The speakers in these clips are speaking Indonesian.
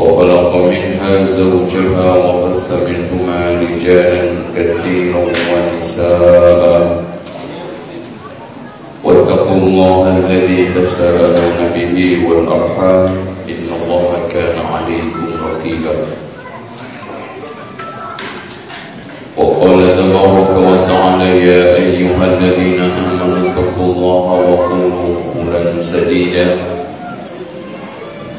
وخلق منها زوجها وبث منهما رجالا كثيرا ونساء. واتقوا الله الذي تساءلون به والأرحام. إن الله كان عليكم رقيبا. وقال تبارك وتعالى يا أيها الذين آمنوا اتقوا الله وقولوا قولا سديدا.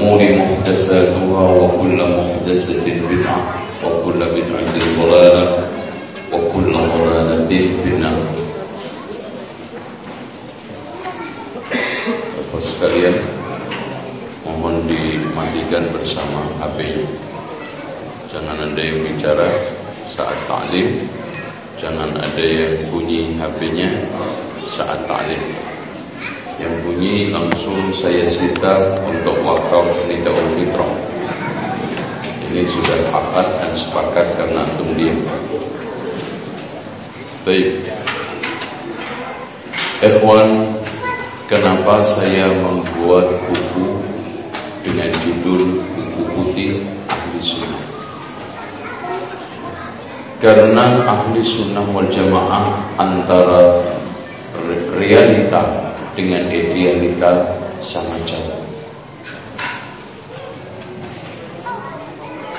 الأمور محدثاتها وكل محدثة بدعة وكل بدعة ضلالة وكل ضلالة في النار Bapak sekalian Mohon dimatikan bersama HP Jangan ada yang bicara saat taklim Jangan ada yang bunyi HP-nya saat taklim. yang bunyi langsung saya sita untuk wakaf Nidaul Fitrah. Ini sudah akad dan sepakat karena antum. Baik. Ikhwan, kenapa saya membuat buku dengan judul Buku Putih Ahli Sunnah? Karena ahli sunnah wal jamaah antara realita dengan idealita sama jauh.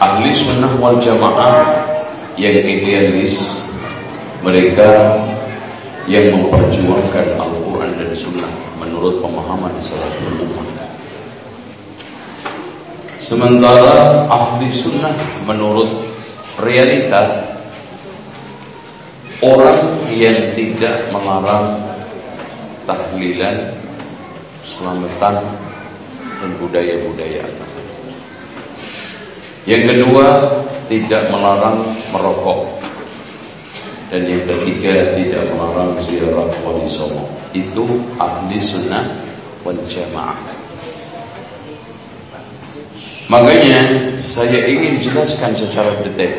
Ahli sunnah wal jamaah yang idealis mereka yang memperjuangkan Al-Quran dan Sunnah menurut pemahaman salaful ummah. Sementara ahli sunnah menurut realita Orang yang tidak melarang tahlilan, selamatan dan budaya-budaya Yang kedua, tidak melarang merokok. Dan yang ketiga, tidak melarang ziarah wali songo. Itu ahli sunnah wal jamaah. Makanya saya ingin jelaskan secara detail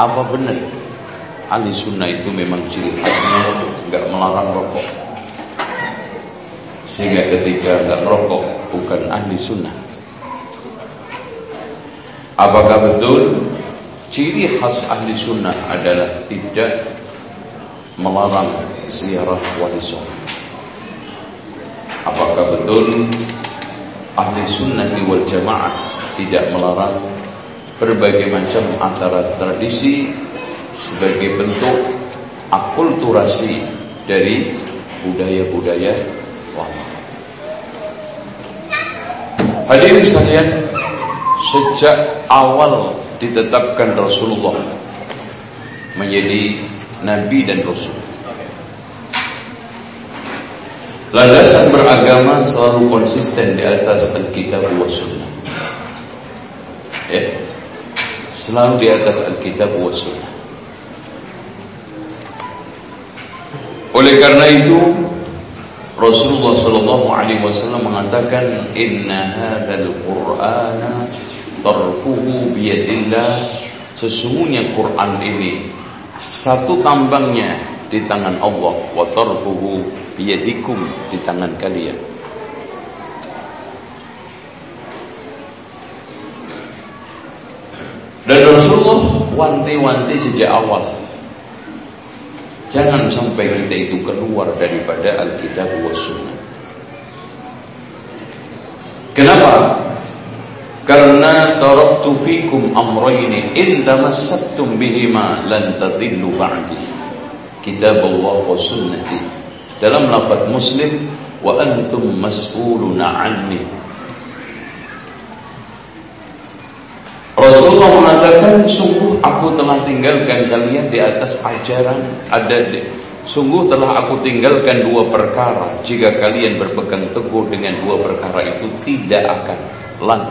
apa benar ahli sunnah itu memang ciri khasnya nggak melarang rokok sehingga ketika nggak merokok bukan ahli sunnah. Apakah betul? Ciri khas ahli sunnah adalah tidak melarang ziarah wali apakah betul? Ahli sunnah wal jamaah tidak melarang berbagai macam antara tradisi sebagai bentuk akulturasi dari budaya-budaya lama. Hadirin sekalian, sejak awal ditetapkan Rasulullah menjadi nabi dan rasul. Landasan beragama selalu konsisten di atas Alkitab wa Sunnah. Ya. Selalu di atas Alkitab wa Sunnah. Oleh karena itu Rasulullah Shallallahu Alaihi Wasallam mengatakan Inna hadal Qur'ana tarfuhu biyadillah Sesungguhnya Quran ini satu tambangnya di tangan Allah wa tarfuhu biyadikum di tangan kalian. Dan Rasulullah wanti-wanti sejak awal Jangan sampai kita itu keluar daripada Alkitab wa Sunnah Kenapa? Karena taraktu fikum amrayni in tamassaktum bihima lan tadillu ba'di. Kitab Allah wa sunnati. Dalam lafaz Muslim wa antum mas'uluna anni. Rasulullah mengatakan aku telah tinggalkan kalian di atas ajaran. Ada sungguh telah aku tinggalkan dua perkara. Jika kalian berpegang teguh dengan dua perkara itu tidak akan lan.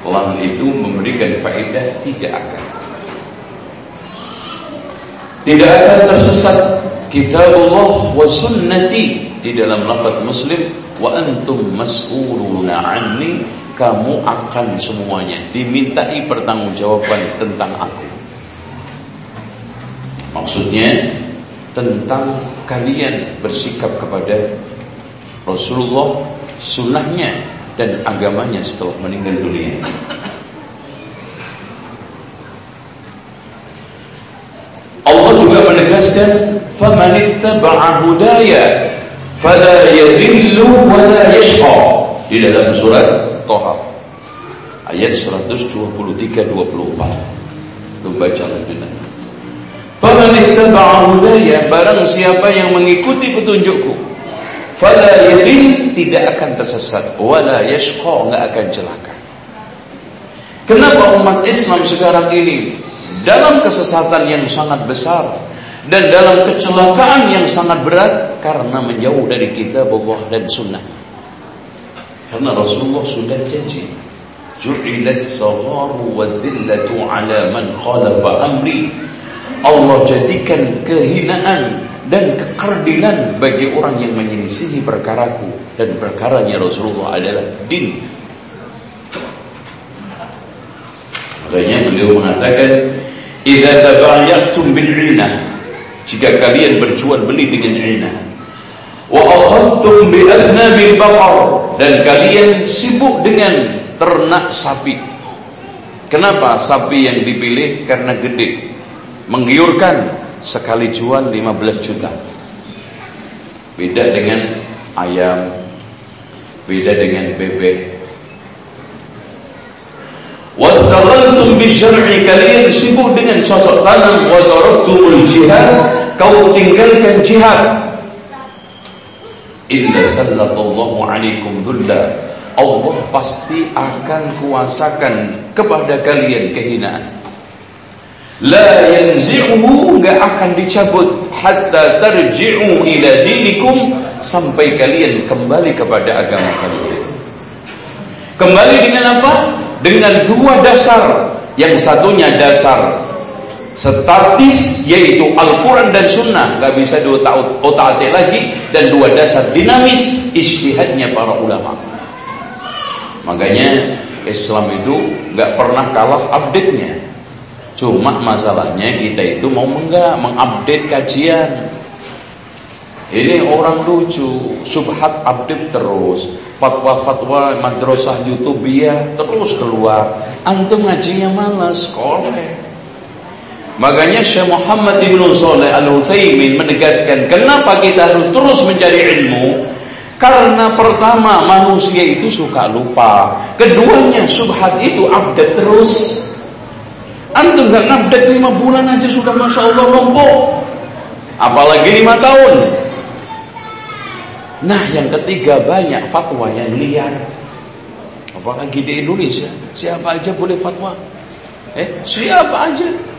Lam itu memberikan faedah tidak akan. Tidak akan tersesat Kitabullah wa sunnati. Di dalam lafaz muslim Wa antum mas'uluna anni Kamu akan semuanya Dimintai pertanggungjawaban tentang aku Maksudnya Tentang kalian bersikap kepada Rasulullah Sunnahnya dan agamanya setelah meninggal dunia. Allah juga menegaskan faman ittaba'a hudaya fala yadhillu wa la yashqa di dalam surat Thaha ayat 123 24 itu baca lanjutan faman barang siapa yang mengikuti petunjukku fala yadin tidak akan tersesat. Wala yashqa enggak akan celaka. Kenapa umat Islam sekarang ini dalam kesesatan yang sangat besar dan dalam kecelakaan yang sangat berat? Karena menjauh dari kita Allah dan sunnah karena Rasulullah sudah janji ju'ilas sagharu wa dhillatu ala man khalafa amri Allah jadikan kehinaan dan kekerdilan bagi orang yang menyelisihi perkaraku dan perkaranya Rasulullah adalah din. Makanya beliau mengatakan, "Idza tabayyatum bil 'inah" Jika kalian berjual beli dengan 'inah. Wa akhadtum bi adnabil baqar dan kalian sibuk dengan ternak sapi. Kenapa sapi yang dipilih? Karena gede, menggiurkan sekali jual 15 juta. Beda dengan ayam, beda dengan bebek. Wastaghlaltum bi syar'i kalian sibuk dengan cocok tanam wa taraktumul jihad, kau tinggalkan jihad. Illa sallallahu alaikum dhulla. Allah pasti akan kuasakan kepada kalian kehinaan la yanzi'uhu enggak akan dicabut hatta tarji'u ila dinikum sampai kalian kembali kepada agama kalian. Kembali dengan apa? Dengan dua dasar. Yang satunya dasar statis yaitu Al-Quran dan Sunnah nggak bisa diotak lagi dan dua dasar dinamis istihadnya para ulama makanya Islam itu nggak pernah kalah update-nya Cuma masalahnya kita itu mau enggak mengupdate kajian. Ini orang lucu, subhat update terus. Fatwa-fatwa madrasah YouTube ya terus keluar. Antum ngajinya malas, koleh. Makanya Syekh Muhammad Ibn Saleh Al-Utsaimin menegaskan kenapa kita harus terus mencari ilmu? Karena pertama manusia itu suka lupa. Keduanya subhat itu update terus. Antum gak ngupdate lima bulan aja sudah masya Allah lompok. Apalagi lima tahun. Nah yang ketiga banyak fatwa yang liar. Apalagi di Indonesia siapa aja boleh fatwa. Eh siapa aja.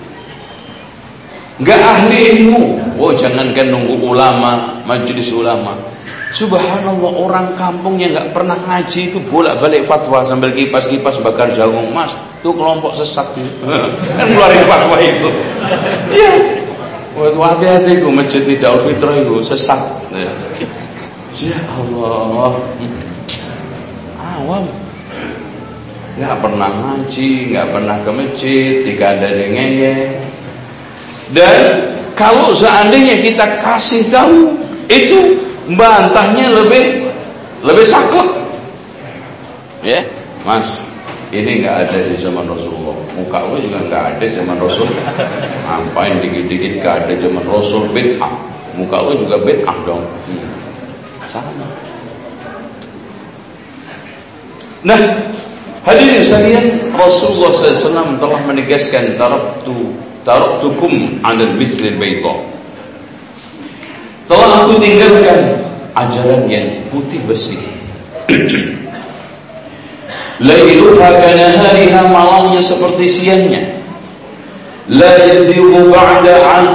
Gak ahli ilmu. Oh jangankan nunggu ulama, majelis ulama. Subhanallah orang kampung yang nggak pernah ngaji itu bolak-balik fatwa sambil kipas-kipas bakar jagung. Mas itu kelompok sesat kan keluarin fatwa itu. Iya. Hati-hati ku masjid tidak Fitrah itu sesat. Ya Allah. Awam. Nggak pernah ngaji, nggak pernah ke masjid, tidak ada ngeyel. Dan kalau seandainya kita kasih tahu itu bantahnya lebih lebih saklek. Ya, Mas, ini nggak ada di zaman Rasulullah. Muka lu juga nggak ada zaman Rasul. Ngapain dikit-dikit nggak ada zaman Rasul bid'ah. Muka lu juga bid'ah dong. Sama. Nah, hadirin sekalian, Rasulullah SAW telah menegaskan taraktu taraktukum 'alal mislil bayda. Telah aku tinggalkan ajaran yang putih bersih. Lailuha kanahariha malamnya seperti siangnya. La yazighu ba'da an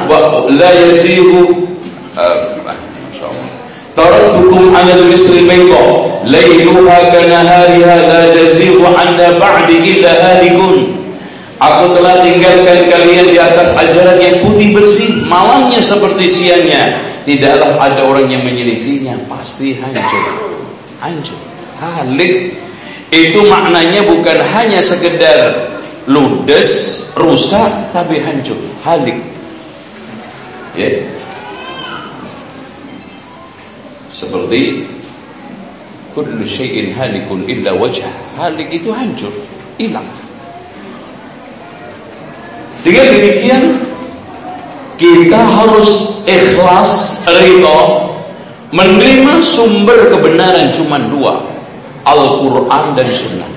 la yazighu taraktukum 'ala al-misri bayda lailuha kanahariha la yazighu 'anna ba'di illa halikun Aku telah tinggalkan kalian di atas ajaran yang putih bersih Malamnya seperti siangnya Tidaklah ada orang yang menyelisihinya Pasti hancur Hancur Halik itu maknanya bukan hanya sekedar ludes, rusak, tapi hancur, halik. Ya. Seperti kullu syai'in halikun illa wajah. Halik itu hancur, hilang. Dengan demikian kita harus ikhlas, ridho, menerima sumber kebenaran cuma dua Al-Quran dan Sunnah.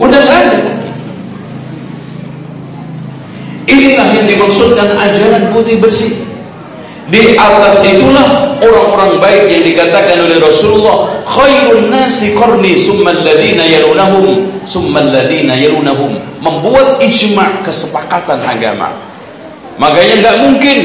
Udah gak ada lagi. Inilah yang dimaksudkan ajaran putih bersih. Di atas itulah orang-orang baik yang dikatakan oleh Rasulullah, khairun nasi qarni summa alladhina yalunahum summa alladhina yalunahum. Membuat ijma' kesepakatan agama. Makanya nggak mungkin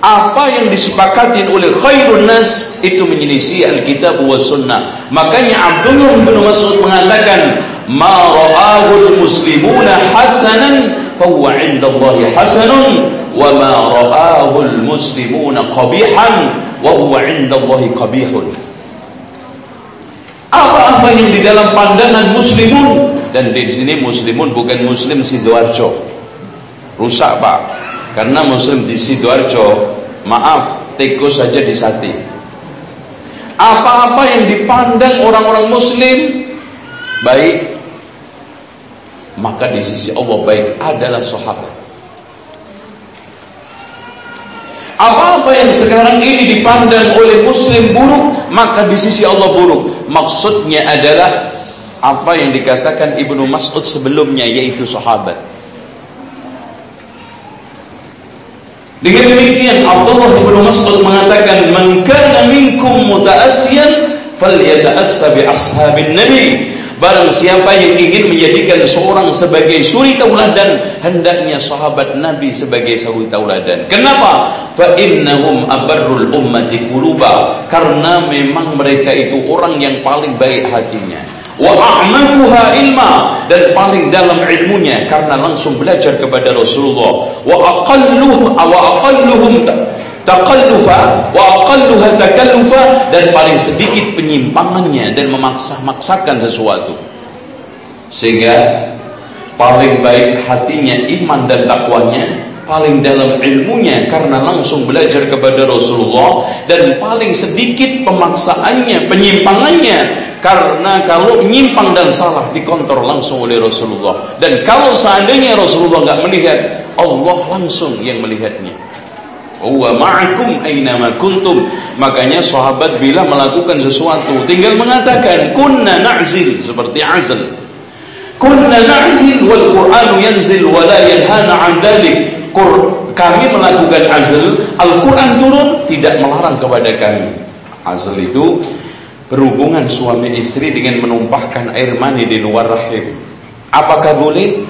apa yang disepakati oleh khairun nas itu menyelisih Alkitab wa sunnah. Makanya Abdullah bin Mas'ud mengatakan, "Ma ra'ahu muslimuna hasanan Allah hasanun wa ma ra'ahu muslimuna qabihan wa huwa 'inda Allah qabihun." Apa-apa yang di dalam pandangan muslimun dan di sini muslimun bukan muslim Sidoarjo. Rusak, Pak. Karena muslim di Sidoarjo, maaf, teko saja disati. Apa-apa yang dipandang orang-orang muslim baik, maka di sisi Allah baik adalah sahabat. Apa-apa yang sekarang ini dipandang oleh muslim buruk, maka di sisi Allah buruk. Maksudnya adalah apa yang dikatakan Ibnu Mas'ud sebelumnya yaitu sahabat. Dengan demikian Abdullah bin Mas'ud mengatakan, "Man kana minkum muta'assiyan falyata'assa bi ashabin nabi." Barang siapa yang ingin menjadikan seorang sebagai suri tauladan, hendaknya sahabat Nabi sebagai suri tauladan. Kenapa? Fa innahum abarrul ummati quluba. Karena memang mereka itu orang yang paling baik hatinya wa a'makuha ilma dan paling dalam ilmunya karena langsung belajar kepada Rasulullah wa aqalluh wa aqalluhum taqallufa wa aqalluha takallufa dan paling sedikit penyimpangannya dan memaksa-maksakan sesuatu. Sehingga paling baik hatinya iman dan takwanya paling dalam ilmunya karena langsung belajar kepada Rasulullah dan paling sedikit pemaksaannya penyimpangannya karena kalau menyimpang dan salah dikontrol langsung oleh Rasulullah. Dan kalau seandainya Rasulullah nggak melihat Allah langsung yang melihatnya wa ma'akum aynama kuntum makanya sahabat bila melakukan sesuatu tinggal mengatakan kunna na'zil seperti azal kunna na'zil wal qur'anu yanzil wa la yanhana 'an dhalik kami melakukan azal Al-Quran turun tidak melarang kepada kami azal itu berhubungan suami istri dengan menumpahkan air mani di luar rahim. Apakah boleh?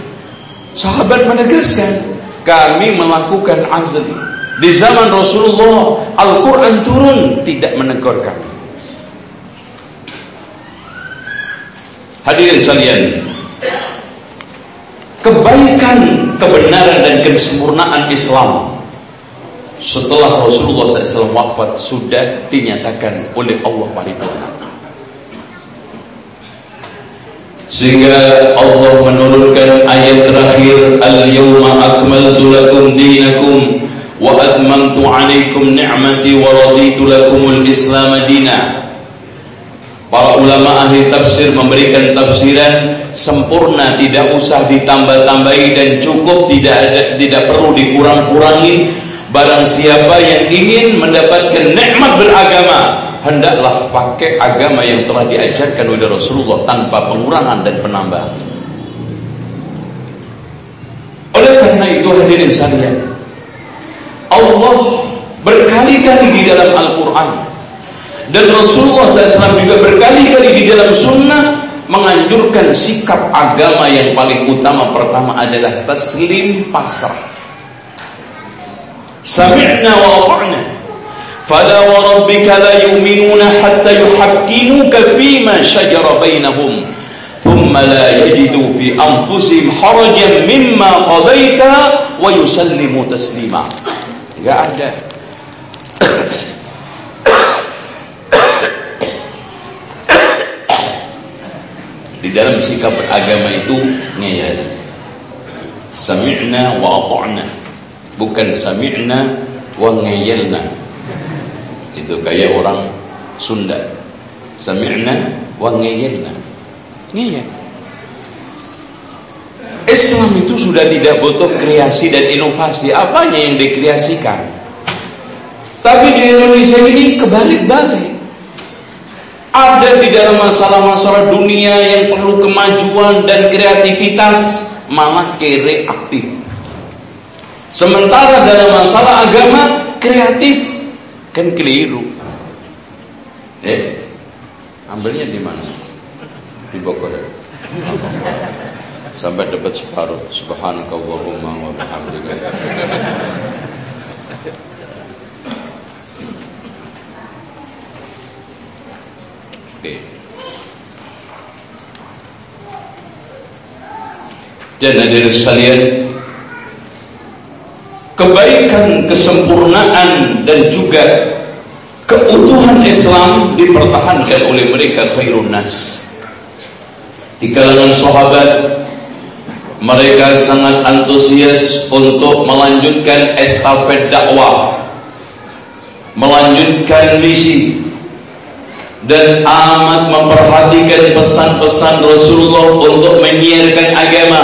Sahabat menegaskan, kami melakukan azl. Di zaman Rasulullah, Al-Quran turun tidak menegur kami. Hadirin sekalian, kebaikan, kebenaran dan kesempurnaan Islam setelah Rasulullah SAW wafat sudah dinyatakan oleh Allah paripurna. sehingga Allah menurunkan ayat terakhir al-yawma akmaltu lakum dinakum alaikum ni'mati wa raditu lakumul islam dina Para ulama ahli tafsir memberikan tafsiran sempurna tidak usah ditambah-tambahi dan cukup tidak ada tidak perlu dikurang-kurangi barang siapa yang ingin mendapatkan nikmat beragama hendaklah pakai agama yang telah diajarkan oleh Rasulullah tanpa pengurangan dan penambahan. Oleh karena itu hadirin sekalian, Allah berkali-kali di dalam Al-Quran. Dan Rasulullah SAW juga berkali-kali di dalam sunnah menganjurkan sikap agama yang paling utama pertama adalah taslim pasrah. Sami'na wa ata'na fala wa rabbika la yu'minuna hatta yuhaqqimuka fima shajara bainahum. Thumma la yajidu fi anfusihim harajan mimma qadaita wa yusallimu Gak ada. Di dalam sikap beragama itu ngeyel Sami'na wa ata'na. Bukan sami'na wa ngeyelna itu kayak orang Sunda. Sami'na wa ngeyelna ngeyel Islam itu sudah tidak butuh kreasi dan inovasi apanya yang dikreasikan tapi di Indonesia ini kebalik-balik ada di dalam masalah-masalah dunia yang perlu kemajuan dan kreativitas malah kere aktif sementara dalam masalah agama kreatif Kan keliru. Eh, ambilnya di mana? Di Bogor. Sampai dapat separuh. Subhanakallahumma wa bihamdika. Oke. Dan hadirin sekalian, kebaikan, kesempurnaan dan juga keutuhan Islam dipertahankan oleh mereka khairun nas. Di kalangan sahabat mereka sangat antusias untuk melanjutkan estafet dakwah, melanjutkan misi dan amat memperhatikan pesan-pesan Rasulullah untuk menyiarkan agama.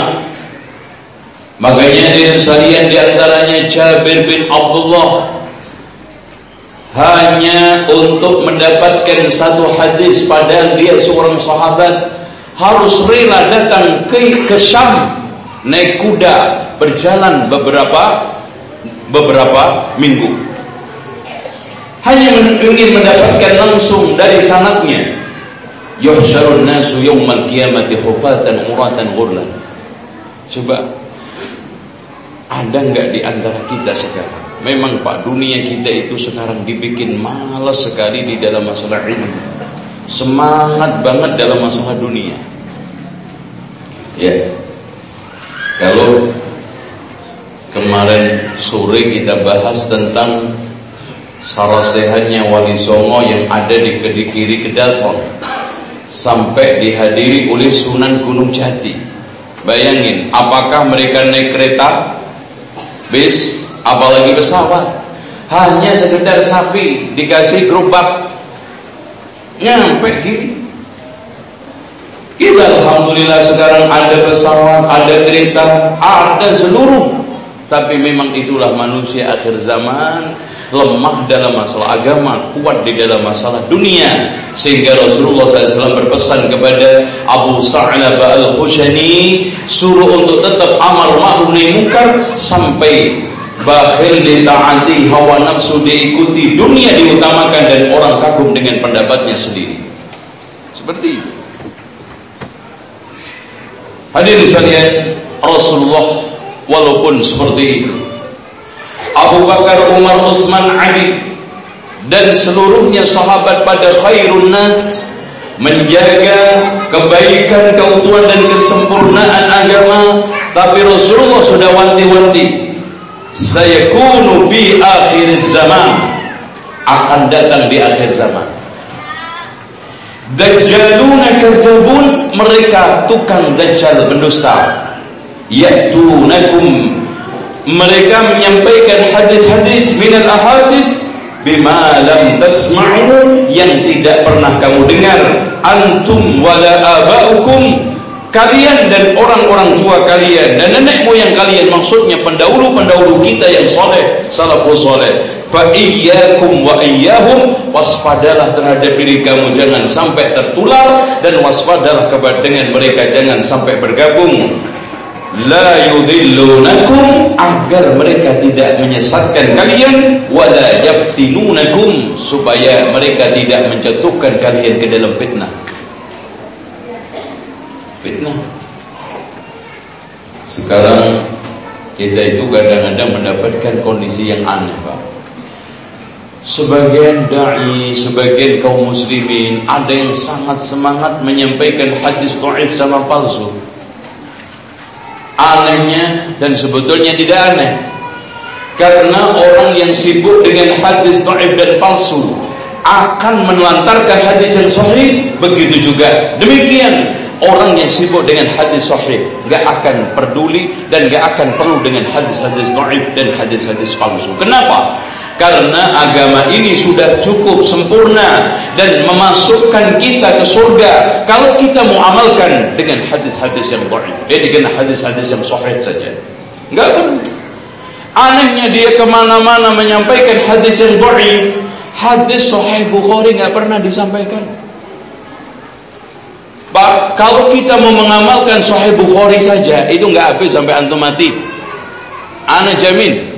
Makanya dia sekalian di antaranya Jabir bin Abdullah hanya untuk mendapatkan satu hadis padahal dia seorang sahabat harus rela datang ke, ke Syam naik kuda berjalan beberapa beberapa minggu hanya ingin mendapatkan langsung dari sanatnya yuhsyarun nasu yawmal qiyamati hufatan uratan ghurlan coba ada nggak di antara kita sekarang? Memang Pak dunia kita itu sekarang dibikin malas sekali di dalam masalah ini. Semangat banget dalam masalah dunia. Ya. Kalau kemarin sore kita bahas tentang sarasehannya Wali Songo yang ada di Kedikiri Kedaton sampai dihadiri oleh Sunan Gunung Jati. Bayangin, apakah mereka naik kereta bis apalagi pesawat? Hanya sekedar sapi dikasih gerobak. Nyampe gini kita Alhamdulillah sekarang ada pesawat, ada kereta, ada seluruh tapi memang itulah manusia akhir zaman lemah dalam masalah agama, kuat di dalam masalah dunia. Sehingga Rasulullah SAW berpesan kepada Abu Sa'labah al-Khushani suruh untuk tetap amal ma'ruf nahi munkar sampai bakhil ditaati hawa nafsu diikuti dunia diutamakan dan orang kagum dengan pendapatnya sendiri. Seperti itu. Hadirin sekalian, Rasulullah walaupun seperti itu. Abu Bakar, Umar, Utsman, Ali dan seluruhnya sahabat pada khairun nas menjaga kebaikan, keutuhan dan kesempurnaan agama. Tapi Rasulullah sudah wanti-wanti saya kunu fi akhir zaman. Akan datang di akhir zaman Dajjaluna kadzabun mereka tukang dajjal pendusta. Ya'tunakum. Mereka menyampaikan hadis-hadis minal ahadis bima lam tasma'u yang tidak pernah kamu dengar. Antum wala aba'ukum kalian dan orang-orang tua kalian dan nenek moyang kalian maksudnya pendahulu-pendahulu kita yang soleh salafus soleh. Fa iyyakum wa iyyahum waspadalah terhadap diri kamu jangan sampai tertular dan waspadalah kepada dengan mereka jangan sampai bergabung. La yudillunakum agar mereka tidak menyesatkan kalian wala yaftinunakum supaya mereka tidak menjatuhkan kalian ke dalam fitnah fitnah sekarang kita itu kadang-kadang mendapatkan kondisi yang aneh Pak Sebagian da'i, sebagian kaum muslimin ada yang sangat semangat menyampaikan hadis dhaif sama palsu. Anehnya dan sebetulnya tidak aneh. Karena orang yang sibuk dengan hadis dhaif dan palsu akan menelantarkan hadis yang sahih, begitu juga. Demikian orang yang sibuk dengan hadis sahih gak akan peduli dan gak akan perlu dengan hadis-hadis dhaif dan hadis-hadis palsu. Kenapa? karena agama ini sudah cukup sempurna dan memasukkan kita ke surga kalau kita mau amalkan dengan hadis-hadis yang dhaif. Eh dengan hadis-hadis yang sahih saja. Enggak perlu anehnya dia ke mana-mana menyampaikan hadis yang dhaif. Hadis sahih Bukhari enggak pernah disampaikan kalau kita mau mengamalkan Sahih Bukhari saja, itu enggak habis sampai antum mati. Ana jamin,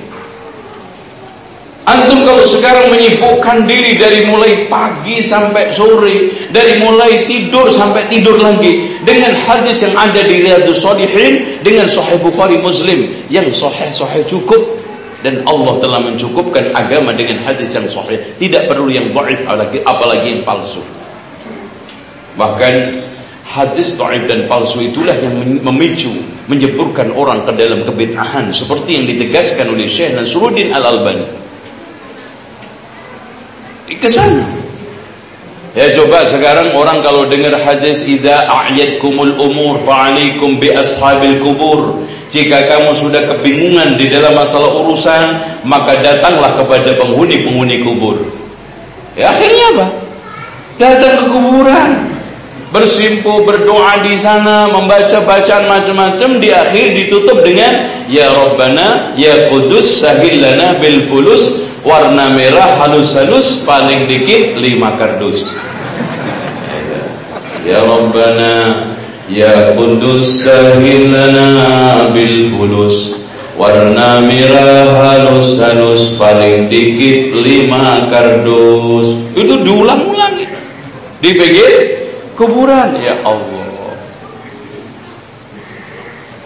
Antum kalau sekarang menyibukkan diri dari mulai pagi sampai sore, dari mulai tidur sampai tidur lagi dengan hadis yang ada di Riyadhus Shalihin dengan Sahih Bukhari Muslim yang sahih-sahih cukup dan Allah telah mencukupkan agama dengan hadis yang sahih, tidak perlu yang dhaif apalagi apalagi yang palsu. Bahkan hadis dhaif dan palsu itulah yang memicu menjeburkan orang ke dalam kebid'ahan seperti yang ditegaskan oleh Syekh Nasruddin Al-Albani ke sana. Ya coba sekarang orang kalau dengar hadis idza a'yadkumul umur fa'alaikum bi ashabil kubur. Jika kamu sudah kebingungan di dalam masalah urusan, maka datanglah kepada penghuni-penghuni kubur. Ya akhirnya apa? Datang ke kuburan, bersimpu berdoa di sana membaca bacaan macam-macam di akhir ditutup dengan ya Rabbana ya Qudus sahil bil fulus warna merah halus-halus paling dikit lima kardus. Ya Rabbana ya Qudus sahil bil fulus warna merah halus-halus paling dikit lima kardus. Itu diulang-ulang di pinggir kuburan. Ya Allah.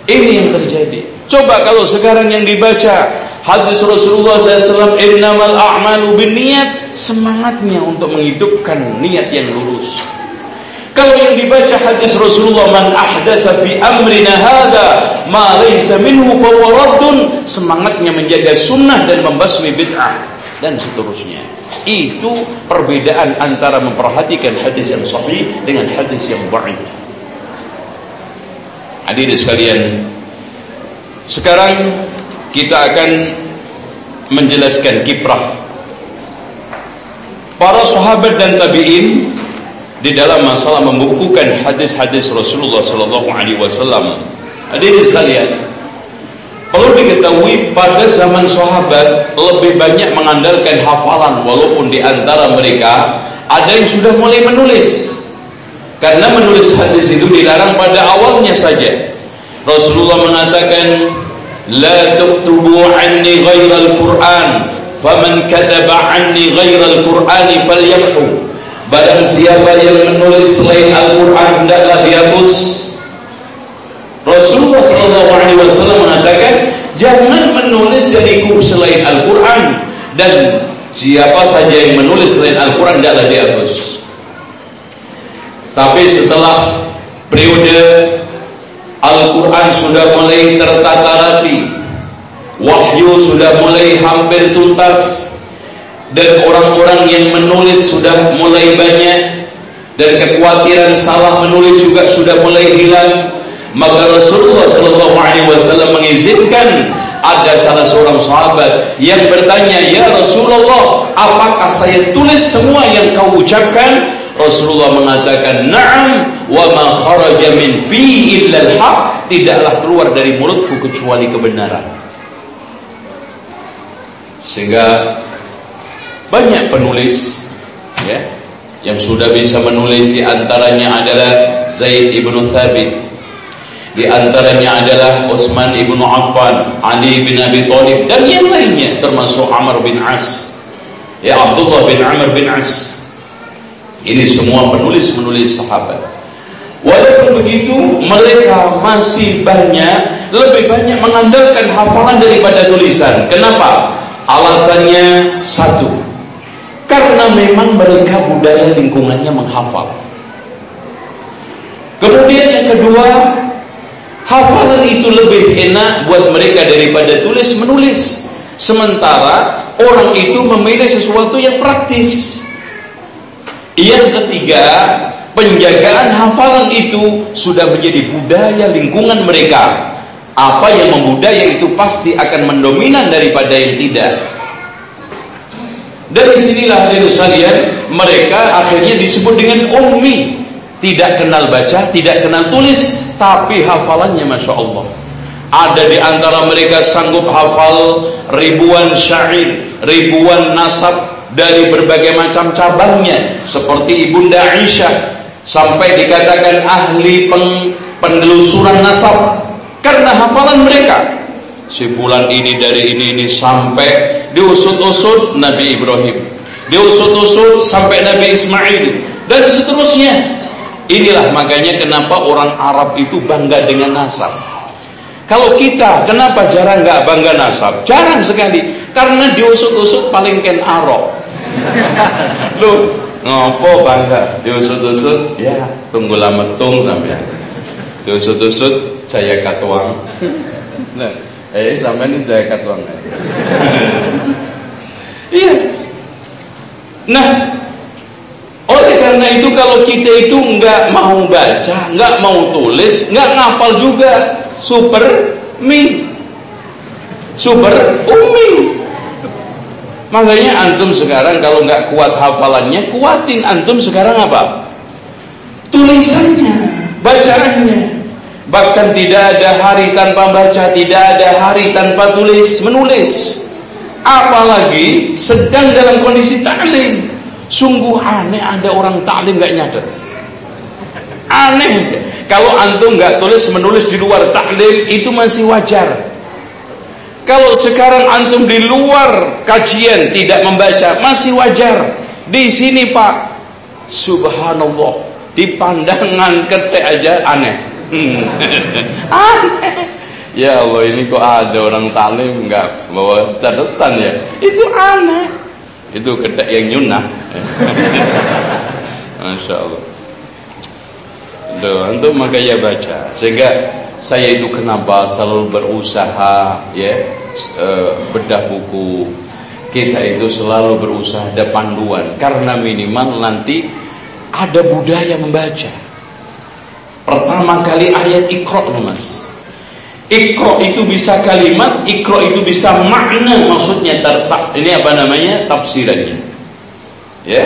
Ini yang terjadi. Coba kalau sekarang yang dibaca hadis Rasulullah SAW innamal a'malu bin niat semangatnya untuk menghidupkan niat yang lurus. Kalau yang dibaca hadis Rasulullah man ahdasa fi amrina hadha ma laysa minhu fa semangatnya menjaga sunnah dan membasmi bid'ah dan seterusnya itu perbedaan antara memperhatikan hadis yang sahih dengan hadis yang dhaif. Hadirin sekalian, sekarang kita akan menjelaskan kiprah para sahabat dan tabi'in di dalam masalah membukukan hadis-hadis Rasulullah sallallahu alaihi wasallam. Hadirin sekalian, Perlu diketahui pada zaman sahabat lebih banyak mengandalkan hafalan walaupun di antara mereka ada yang sudah mulai menulis. Karena menulis hadis itu dilarang pada awalnya saja. Rasulullah mengatakan, "La tuktubu anni ghairal Qur'an, faman kataba anni ghairal Qur'ani falyamhu." Barang siapa yang menulis selain Al-Qur'an hendaklah dihapus. Rasulullah SAW mengatakan jangan menulis dariku selain Al-Quran dan siapa saja yang menulis selain Al-Quran tidaklah dihapus. Tapi setelah periode Al-Quran sudah mulai tertata rapi, wahyu sudah mulai hampir tuntas, dan orang-orang yang menulis sudah mulai banyak, dan kekhawatiran salah menulis juga sudah mulai hilang maka Rasulullah Shallallahu Alaihi Wasallam mengizinkan ada salah seorang sahabat yang bertanya ya Rasulullah apakah saya tulis semua yang kau ucapkan? Rasulullah mengatakan na'am wa ma kharaja min fi illa al-haq. Tidaklah keluar dari mulutku kecuali kebenaran. Sehingga banyak penulis ya yang sudah bisa menulis di antaranya adalah Zaid ibnu Thabit di antaranya adalah Utsman ibnu Affan Ali bin Abi Thalib dan yang lainnya termasuk Amr bin As ya Abdullah bin Amr bin As ini semua penulis-penulis sahabat Walaupun begitu mereka masih banyak lebih banyak mengandalkan hafalan daripada tulisan. Kenapa? Alasannya satu, karena memang mereka budaya lingkungannya menghafal. Kemudian yang kedua, hafalan itu lebih enak buat mereka daripada tulis menulis. Sementara orang itu memilih sesuatu yang praktis. Yang ketiga, penjagaan hafalan itu sudah menjadi budaya lingkungan mereka. Apa yang membudaya itu pasti akan mendominan daripada yang tidak. Dari sinilah dari mereka akhirnya disebut dengan ummi. Tidak kenal baca, tidak kenal tulis, tapi hafalannya Masya Allah. Ada di antara mereka sanggup hafal ribuan syair, ribuan nasab dari berbagai macam cabangnya. Seperti Ibunda Aisyah. Sampai dikatakan ahli penelusuran nasab. Karena hafalan mereka si fulan ini dari ini ini sampai diusut-usut Nabi Ibrahim diusut-usut sampai Nabi Ismail dan seterusnya inilah makanya kenapa orang Arab itu bangga dengan nasab. Kalau kita kenapa jarang nggak bangga nasab? Jarang sekali. Karena diusut-usut paling ken Arab. Lu ngopo bangga? Diusut-usut ya tunggu lama tung sampai diusut-usut jaya katuang. Nah Eh, sampai ini jaket bang. Iya. Nah, oleh karena itu kalau kita itu nggak mau baca, nggak mau tulis, nggak ngapal juga, super mi, super umi. Makanya antum sekarang kalau nggak kuat hafalannya, kuatin antum sekarang apa? Tulisannya, bacaannya. Bahkan tidak ada hari tanpa baca, tidak ada hari tanpa tulis, menulis. Apalagi sedang dalam kondisi taklim. Sungguh aneh ada orang taklim gak nyadar. Aneh. Kalau antum gak tulis menulis di luar taklim itu masih wajar. Kalau sekarang antum di luar kajian tidak membaca masih wajar. Di sini Pak, subhanallah, di pandangan ketek aja aneh. Hmm. ya Allah ini kok ada orang talim nggak bawa catatan ya? Itu aneh. Itu kedek yang nyunah. Masya Allah. Doa untuk makanya baca. Sehingga saya itu kenapa selalu berusaha ya e, bedah buku. Kita itu selalu berusaha ada panduan. Karena minimal nanti ada budaya membaca. Pertama kali ayat ikro mas Ikro itu bisa kalimat Ikro itu bisa makna Maksudnya tertak Ini apa namanya? Tafsirannya. Ya?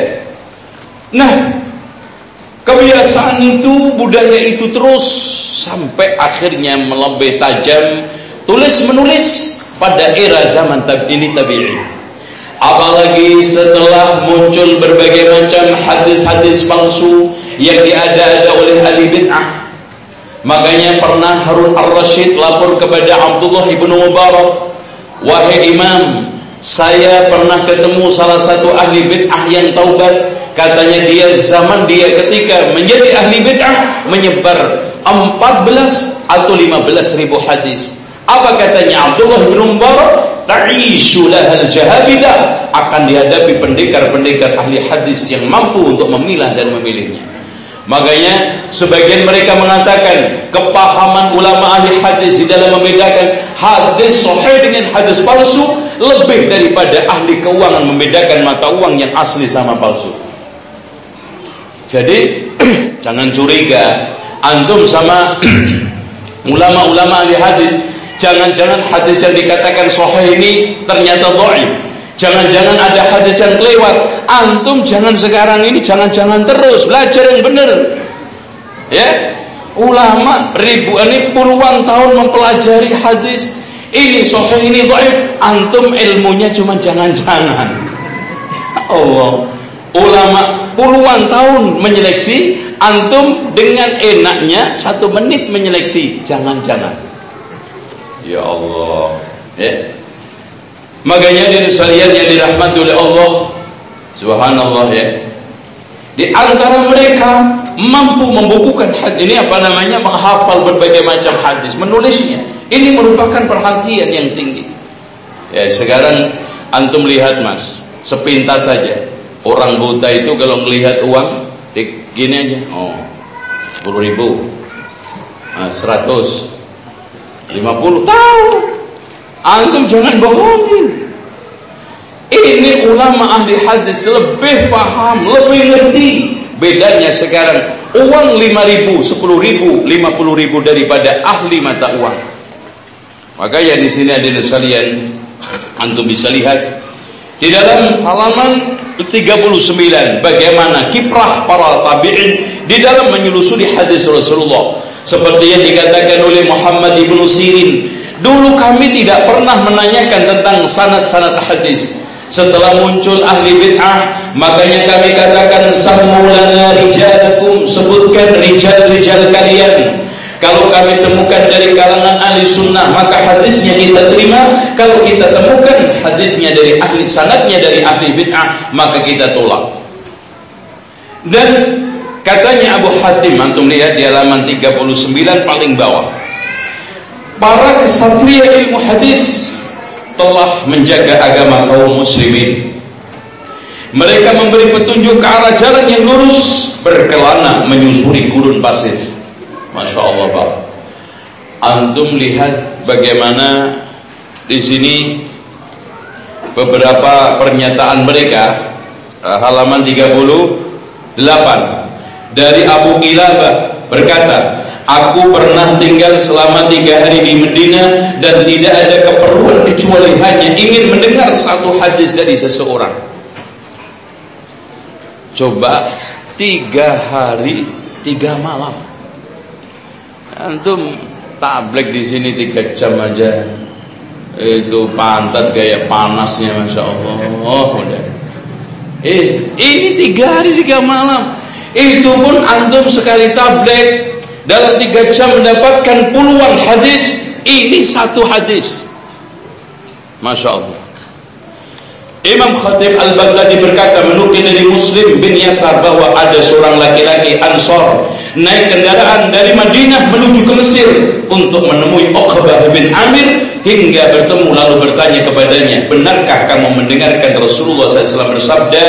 Nah Kebiasaan itu Budaya itu terus Sampai akhirnya melebih tajam Tulis menulis Pada era zaman tab ini tabi'i. Apalagi setelah muncul berbagai macam hadis-hadis palsu yang diada-ada oleh ahli bid'ah. Makanya pernah Harun Ar-Rasyid lapor kepada Abdullah ibnu Mubarak, "Wahai imam, saya pernah ketemu salah satu ahli bid'ah yang taubat. Katanya dia zaman dia ketika menjadi ahli bid'ah menyebar 14 atau 15 ribu hadis. Apa katanya Abdullah bin Mubarak? Ta'ishu lahal jahabida akan dihadapi pendekar-pendekar ahli hadis yang mampu untuk memilah dan memilihnya. Makanya sebagian mereka mengatakan kepahaman ulama ahli hadis di dalam membedakan hadis sahih dengan hadis palsu lebih daripada ahli keuangan membedakan mata uang yang asli sama palsu. Jadi jangan curiga antum sama ulama-ulama ahli hadis jangan-jangan hadis yang dikatakan sahih ini ternyata dhaif. Jangan-jangan ada hadis yang kelewat. Antum jangan sekarang ini jangan-jangan terus. Belajar yang benar. Ya, ulama ribuan ini puluhan tahun mempelajari hadis. Ini sahih ini dhaif. Antum ilmunya cuma jangan-jangan. Ya Allah. Ulama puluhan tahun menyeleksi. Antum dengan enaknya satu menit menyeleksi. Jangan-jangan. Ya Allah. Ya makanya dari sekalian yang dirahmati oleh Allah. Subhanallah ya. Di antara mereka mampu membukukan hadis ini apa namanya menghafal berbagai macam hadis menulisnya. Ini merupakan perhatian yang tinggi. Ya sekarang antum lihat mas sepintas saja. Orang buta itu kalau melihat uang gini aja, oh sepuluh ribu, nah, seratus, lima puluh, tahu. Antum jangan bohongin. Ini ulama ahli hadis lebih paham, lebih ngerti. Bedanya sekarang uang lima ribu, sepuluh ribu, lima puluh ribu daripada ahli mata uang. Maka ya di sini ada sekalian, antum bisa lihat di dalam halaman 39 bagaimana kiprah para tabi'in di dalam menyelusuri hadis Rasulullah seperti yang dikatakan oleh Muhammad ibnu Sirin dulu kami tidak pernah menanyakan tentang sanad-sanad hadis setelah muncul ahli bid'ah makanya kami katakan samulana rijalakum sebutkan rijal-rijal kalian kalau kami temukan dari kalangan ahli sunnah maka hadisnya kita terima. Kalau kita temukan hadisnya dari ahli sanadnya dari ahli bid'ah maka kita tolak. Dan katanya Abu Hatim antum lihat di halaman 39 paling bawah. Para kesatria ilmu hadis telah menjaga agama kaum muslimin. Mereka memberi petunjuk ke arah jalan yang lurus berkelana menyusuri gurun pasir. Masya Allah Pak. Antum lihat bagaimana di sini beberapa pernyataan mereka halaman 38 dari Abu Qilabah berkata Aku pernah tinggal selama tiga hari di Medina dan tidak ada keperluan kecuali hanya ingin mendengar satu hadis dari seseorang. Coba tiga hari tiga malam. Antum tablek di sini tiga jam aja. Itu pantat kayak panasnya masya Allah. Udah. Eh, ini tiga hari tiga malam. Itu pun antum sekali tablek dalam tiga jam mendapatkan puluhan hadis ini satu hadis. Masya Allah. Imam Khatib Al-Baghdadi berkata menukil dari Muslim bin Yasar bahwa ada seorang laki-laki Ansor naik kendaraan dari Madinah menuju ke Mesir untuk menemui Uqbah bin Amir hingga bertemu lalu bertanya kepadanya benarkah kamu mendengarkan Rasulullah SAW bersabda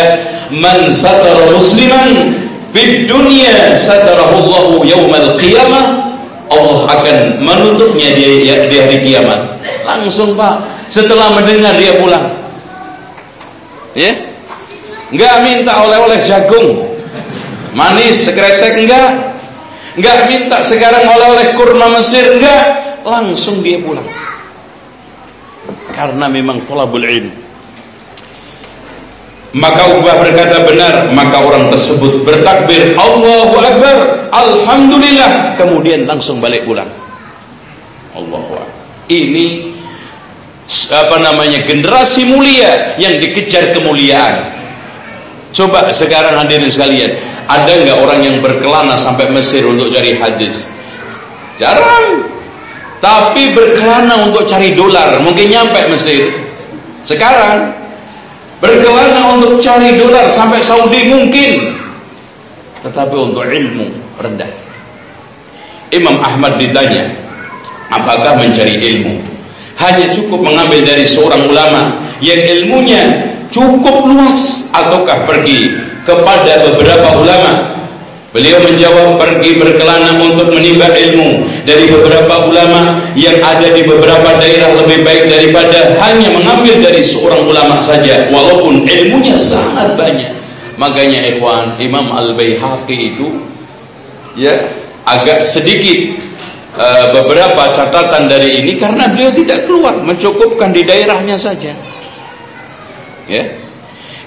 man satara musliman fid dunya satarahullahu yaumal qiyamah Allah akan menutupnya di, di hari kiamat. Langsung Pak. Setelah mendengar dia pulang. Ya? Nggak minta oleh-oleh jagung. Manis sekresek enggak enggak minta sekarang oleh-oleh kurma Mesir enggak langsung dia pulang. Karena memang tolabul ilm maka Ubah berkata benar maka orang tersebut bertakbir Allahu Akbar Alhamdulillah kemudian langsung balik pulang Allahu Akbar ini apa namanya generasi mulia yang dikejar kemuliaan. Coba sekarang hadirin sekalian, ada nggak orang yang berkelana sampai Mesir untuk cari hadis? Jarang. Tapi berkelana untuk cari dolar, mungkin nyampe Mesir. Sekarang berkelana untuk cari dolar sampai Saudi mungkin. Tetapi untuk ilmu rendah. Imam Ahmad ditanya, apakah mencari ilmu? hanya cukup mengambil dari seorang ulama yang ilmunya cukup luas ataukah pergi kepada beberapa ulama beliau menjawab pergi berkelana untuk menimba ilmu dari beberapa ulama yang ada di beberapa daerah lebih baik daripada hanya mengambil dari seorang ulama saja walaupun ilmunya sangat banyak Makanya ikhwan, Imam Al-Baihaqi itu ya agak sedikit uh, beberapa catatan dari ini karena beliau tidak keluar, mencukupkan di daerahnya saja. Ya.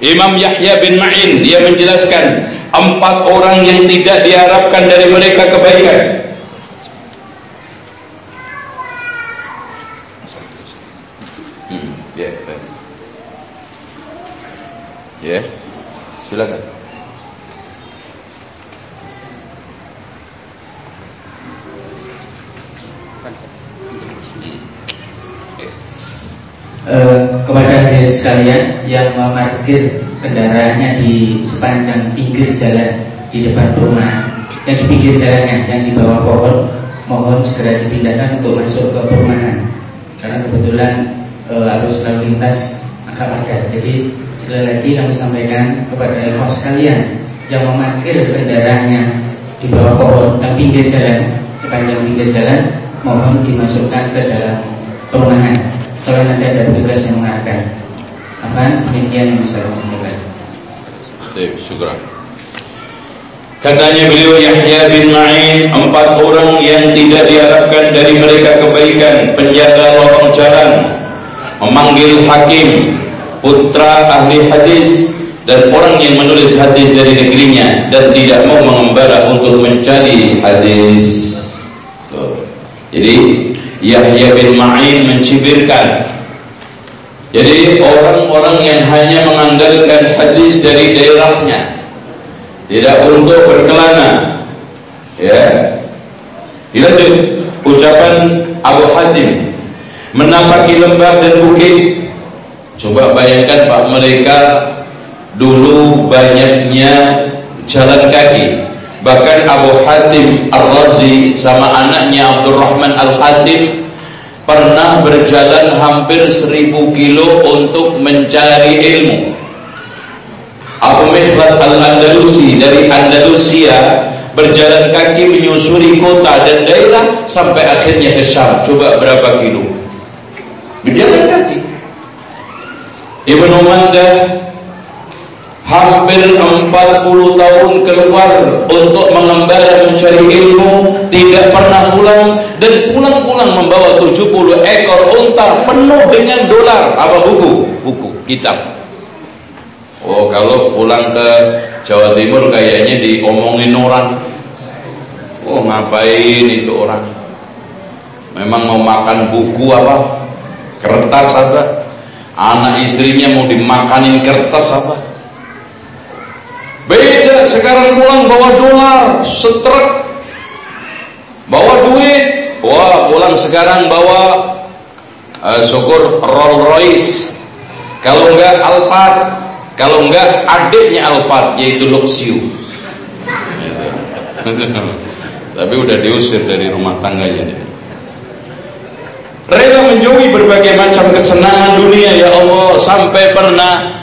Imam Yahya bin Ma'in dia menjelaskan empat orang yang tidak diharapkan dari mereka kebaikan. Hmm, ya, ya, silakan. Eh, kepada hadirin sekalian yang memarkir sepanjang pinggir jalan di depan perumahan yang di pinggir jalannya yang di bawah pohon mohon segera dipindahkan untuk masuk ke perumahan. Karena kebetulan e, arus lalu lintas agak padat. Jadi sekali lagi kami sampaikan kepada ikhwan sekalian yang memarkir kendaraannya di bawah pohon dan pinggir jalan sepanjang pinggir jalan mohon dimasukkan ke dalam perumahan. Soalnya nanti ada petugas yang mengarahkan. Apa? Demikian yang bisa Baik, syukur. Katanya beliau Yahya bin Ma'in Empat orang yang tidak diharapkan dari mereka kebaikan Penjaga lorong jalan Memanggil hakim Putra ahli hadis Dan orang yang menulis hadis dari negerinya Dan tidak mau mengembara untuk mencari hadis Jadi Yahya bin Ma'in mencibirkan jadi orang-orang yang hanya mengandalkan hadis dari daerahnya tidak untuk berkelana ya. Dilanjut ucapan Abu Hatim menapaki lembah dan bukit. Coba bayangkan Pak mereka dulu banyaknya jalan kaki. Bahkan Abu Hatim Ar-Razi sama anaknya Abdurrahman Al-Hatim pernah berjalan hampir seribu kilo untuk mencari ilmu. Abu Mihlat Al-Andalusi dari Andalusia berjalan kaki menyusuri kota dan daerah sampai akhirnya ke Syam. Coba berapa kilo? Berjalan kaki. Ibnu Mandah hampir 40 tahun keluar untuk mengembara mencari ilmu tidak pernah pulang dan pulang-pulang membawa 70 ekor unta penuh dengan dolar. Apa buku? buku, kitab. Oh kalau pulang ke Jawa Timur kayaknya diomongin orang. Oh ngapain itu orang? Memang mau makan buku apa? Kertas apa? Anak istrinya mau dimakanin kertas apa? Beda sekarang pulang bawa dolar, setrek. Bawa duit. Wah, pulang sekarang bawa uh, syukur Rolls Royce. Kalau enggak Alphard, kalau enggak adiknya Alphard yaitu Luxio. Tapi udah diusir dari rumah tangganya dia. Rela menjauhi berbagai macam kesenangan dunia ya Allah sampai pernah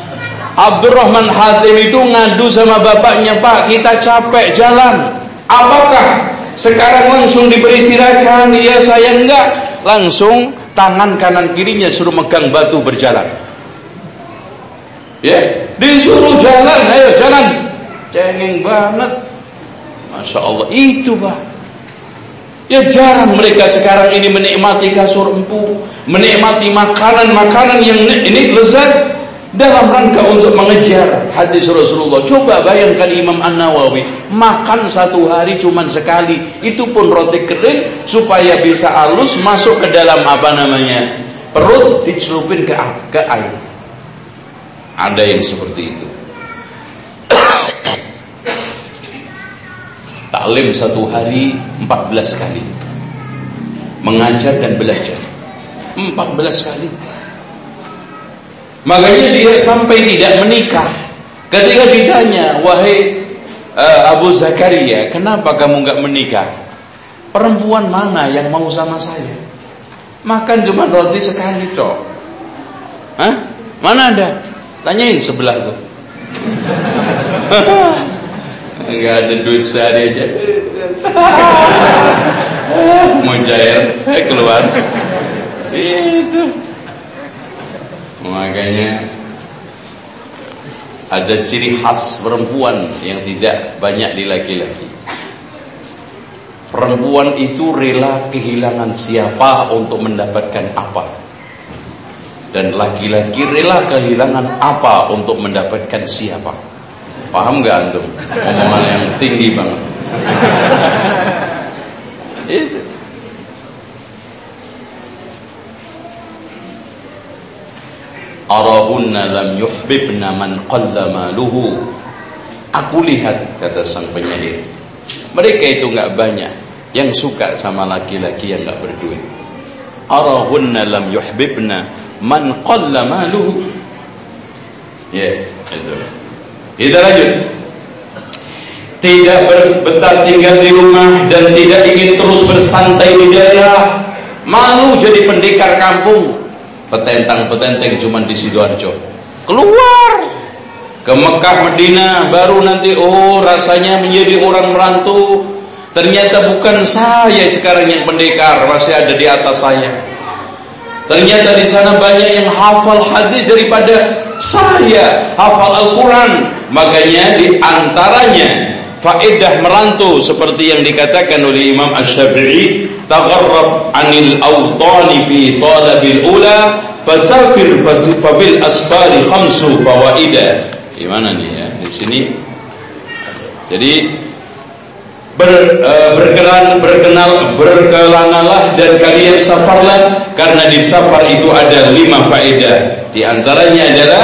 Abdurrahman Hatim itu ngadu sama bapaknya, Pak, kita capek jalan. Apakah sekarang langsung diperistirahatkan? Ya saya enggak. Langsung tangan kanan kirinya suruh megang batu berjalan. Ya, disuruh jalan, ayo jalan. Cengeng banget. Masya Allah, itu Pak. Ya jarang mereka sekarang ini menikmati kasur empuk, menikmati makanan-makanan yang ini lezat, dalam rangka untuk mengejar hadis Rasulullah. Coba bayangkan Imam An-Nawawi makan satu hari cuma sekali, itu pun roti kering supaya bisa halus masuk ke dalam apa namanya perut dicelupin ke ke air. Ada yang seperti itu. Taklim satu hari 14 kali. Mengajar dan belajar. 14 kali. Makanya dia sampai tidak menikah. Ketika ditanya, wahai uh, Abu Zakaria, kenapa kamu nggak menikah? Perempuan mana yang mau sama saya? Makan cuma roti sekali toh. Hah? Mana ada? Tanyain sebelah tuh. Enggak ada duit sehari aja. Mau cair keluar. Itu makanya ada ciri khas perempuan yang tidak banyak di laki-laki. Perempuan itu rela kehilangan siapa untuk mendapatkan apa. Dan laki-laki rela kehilangan apa untuk mendapatkan siapa. Paham gak antum? Omongan yang tinggi banget. itu. Arahunna lam yuhbibna man qalla maluhu. Aku lihat kata sang penyair. Mereka itu enggak banyak yang suka sama laki-laki yang enggak berduit. Arahunna lam yuhbibna man qalla maluhu. Ya, itu. Kita lanjut. Tidak betah tinggal di rumah dan tidak ingin terus bersantai di daerah. Malu jadi pendekar kampung petentang-petenteng cuma di Sidoarjo. Keluar ke Mekah Medina baru nanti oh rasanya menjadi orang merantau. Ternyata bukan saya sekarang yang pendekar, masih ada di atas saya. Ternyata di sana banyak yang hafal hadis daripada saya, hafal Al-Quran. Makanya di antaranya faedah merantau seperti yang dikatakan oleh Imam Ash-Syafi'i tagharrab anil awtani fi talabil ula fasafir fabil asfari khamsu fawaida. Gimana nih ya? Di sini. Jadi ber, e, berkenan berkenal berkelanalah dan kalian safarlah karena di safar itu ada lima faedah. Di antaranya adalah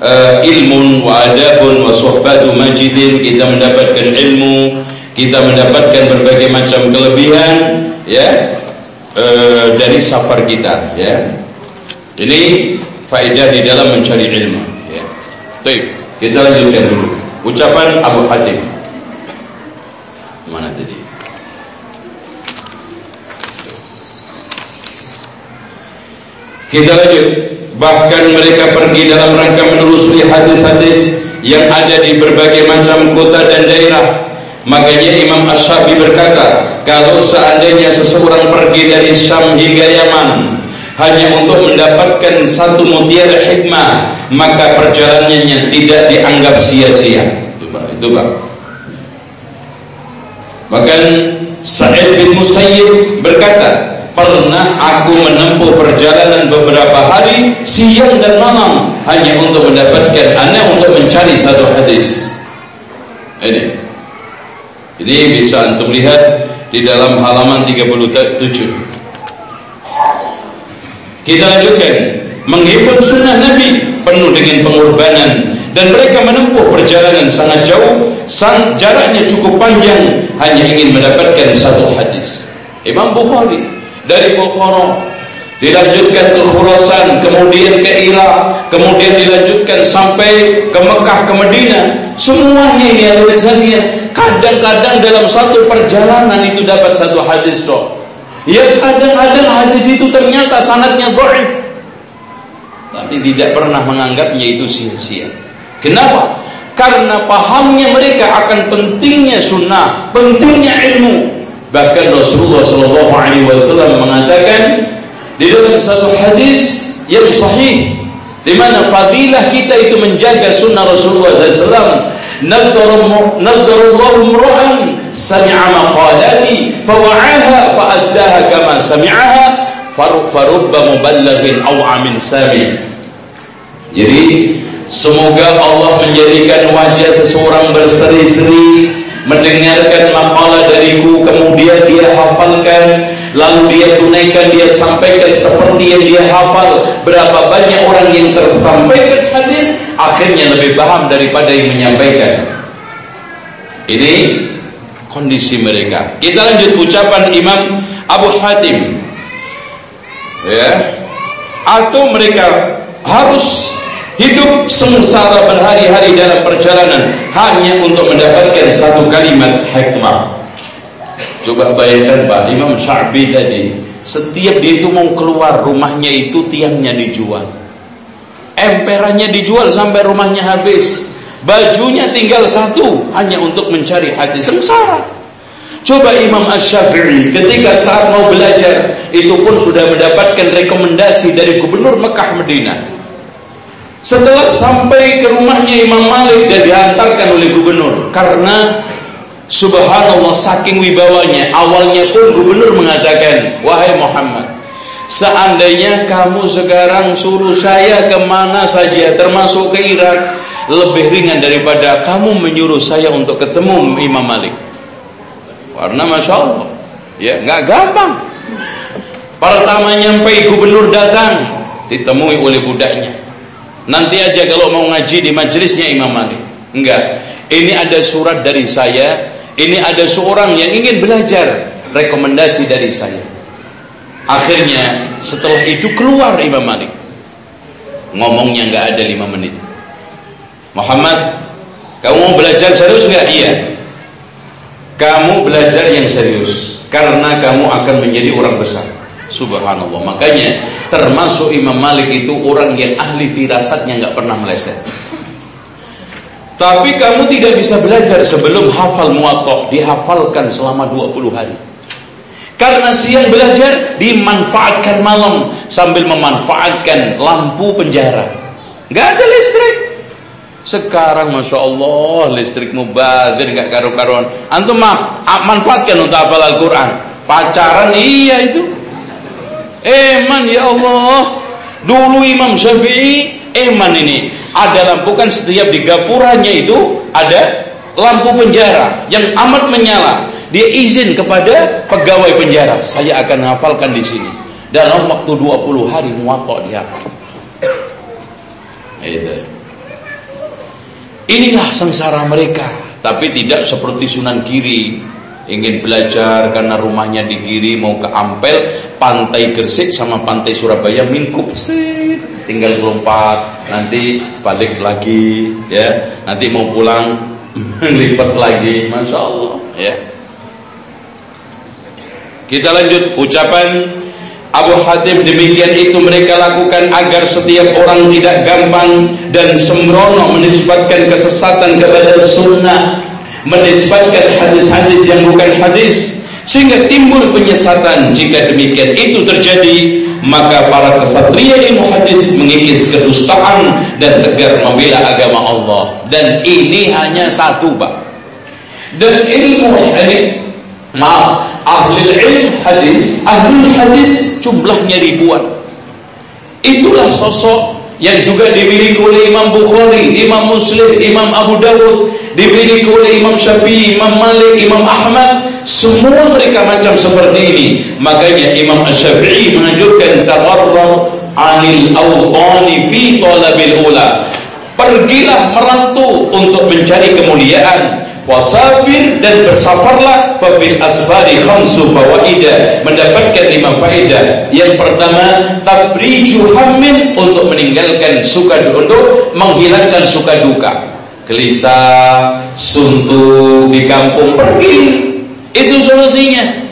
e, ilmun wa adabun wa suhbatu majidin kita mendapatkan ilmu kita mendapatkan berbagai macam kelebihan ya e, dari safar kita ya. Ini faedah di dalam mencari ilmu ya. Baik, kita lanjutkan dulu. Ucapan Abu Hatim. Mana tadi? Kita lanjut bahkan mereka pergi dalam rangka menelusuri hadis-hadis yang ada di berbagai macam kota dan daerah Makanya Imam Ash-Shafi berkata, kalau seandainya seseorang pergi dari Syam hingga Yaman hanya untuk mendapatkan satu mutiara hikmah, maka perjalanannya tidak dianggap sia-sia. Itu Pak, itu Pak. Bahkan Sa'id bin Musayyib berkata, pernah aku menempuh perjalanan beberapa hari siang dan malam hanya untuk mendapatkan anak untuk mencari satu hadis. Ini ini bisa antum lihat di dalam halaman 37. Kita lanjutkan. Menghibur sunnah Nabi penuh dengan pengorbanan dan mereka menempuh perjalanan sangat jauh, sang, jaraknya cukup panjang hanya ingin mendapatkan satu hadis. Imam Bukhari dari Bukhara dilanjutkan ke Khurasan, kemudian ke Irak, kemudian dilanjutkan sampai ke Mekah, ke Medina. Semuanya ini ada sekalian. Kadang-kadang dalam satu perjalanan itu dapat satu hadis roh. Ya kadang-kadang hadis itu ternyata sanatnya dhaif. Tapi tidak pernah menganggapnya itu sia-sia. Kenapa? Karena pahamnya mereka akan pentingnya sunnah, pentingnya ilmu. Bahkan Rasulullah SAW mengatakan di dalam satu hadis yang sahih di mana fadilah kita itu menjaga sunnah Rasulullah SAW naddarallahu mru'an sami'a maqalati fawa'aha fa'addaha kama sami'aha farubba muballaghin aw amin sami. Jadi semoga Allah menjadikan wajah seseorang berseri-seri mendengarkan makalah dariku kemudian dia hafalkan lalu dia tunaikan dia sampaikan seperti yang dia hafal. Berapa banyak orang yang tersampaikan hadis akhirnya lebih paham daripada yang menyampaikan. Ini kondisi mereka. Kita lanjut ucapan Imam Abu Hatim. Ya. Atau mereka harus hidup sengsara berhari-hari dalam perjalanan hanya untuk mendapatkan satu kalimat hikmah. Coba bayangkan Pak Imam Sya'bi tadi Setiap dia itu mau keluar rumahnya itu tiangnya dijual. Emperannya dijual sampai rumahnya habis. Bajunya tinggal satu Hanya untuk mencari hati sengsara. Coba Imam Ash-Syafi'i ketika saat mau belajar Itu pun sudah mendapatkan rekomendasi dari gubernur Mekah Medina Setelah sampai ke rumahnya Imam Malik dan dihantarkan oleh gubernur. Karena subhanallah saking wibawanya awalnya pun gubernur mengatakan wahai Muhammad seandainya kamu sekarang suruh saya ke mana saja termasuk ke Irak lebih ringan daripada kamu menyuruh saya untuk ketemu Imam Malik. Karena Masya Allah ya nggak gampang. Pertama nyampe gubernur datang ditemui oleh budaknya Nanti aja kalau mau ngaji di majelisnya Imam Malik. Enggak. Ini ada surat dari saya. Ini ada seorang yang ingin belajar. Rekomendasi dari saya. Akhirnya setelah itu keluar Imam Malik. Ngomongnya enggak ada lima menit. Muhammad, kamu mau belajar serius enggak? Iya. Kamu belajar yang serius. Karena kamu akan menjadi orang besar. Subhanallah. Makanya termasuk Imam Malik itu orang yang ahli firasatnya nggak pernah meleset. Tapi kamu tidak bisa belajar sebelum hafal muwatta dihafalkan selama 20 hari. Karena siang belajar dimanfaatkan malam sambil memanfaatkan lampu penjara. Nggak ada listrik. Sekarang Masya Allah listrik mubadir nggak karu-karuan. Antum manfaatkan untuk hafal Al-Quran. Pacaran iya itu. Eman ya Allah. Dulu Imam Syafi'i eman ini. Ada lampu kan setiap di gapuranya itu ada lampu penjara yang amat menyala. Dia izin kepada pegawai penjara, saya akan hafalkan di sini. Dalam waktu 20 hari muwatta dihafal. Itu. Inilah sengsara mereka, tapi tidak seperti Sunan Kiri ingin belajar karena rumahnya di Giri mau ke Ampel pantai Gresik sama pantai Surabaya mingkup sih tinggal lompat nanti balik lagi ya. Nanti mau pulang lipat lagi masya Allah ya. Kita lanjut ucapan Abu Hatim. Demikian itu mereka lakukan agar setiap orang tidak gampang dan sembrono menisbatkan kesesatan kepada sunnah menisbatkan hadis-hadis yang bukan hadis sehingga timbul penyesatan. Jika demikian itu terjadi maka para kesatria ilmu hadis mengikis kedustaan dan tegar membela agama Allah. Dan ini hanya satu Pak. Dan ilmu hadis maaf ahli ilmu hadis ahli hadis jumlahnya ribuan. Itulah sosok yang juga dimiliki oleh Imam Bukhari, Imam Muslim, Imam Abu Dawud, dimiliki oleh Imam Syafi'i, Imam Malik, Imam Ahmad, semua mereka macam seperti ini. Makanya Imam Syafi'i menganjurkan tawarrab anil awtani fi talabil ula. Pergilah merantau untuk mencari kemuliaan wasafir dan bersafarlah fafil asfari khamsu fawaida mendapatkan lima faedah. Yang pertama tabriju hammin untuk meninggalkan suka untuk menghilangkan suka duka. Gelisah suntuk di kampung pergi. Itu solusinya.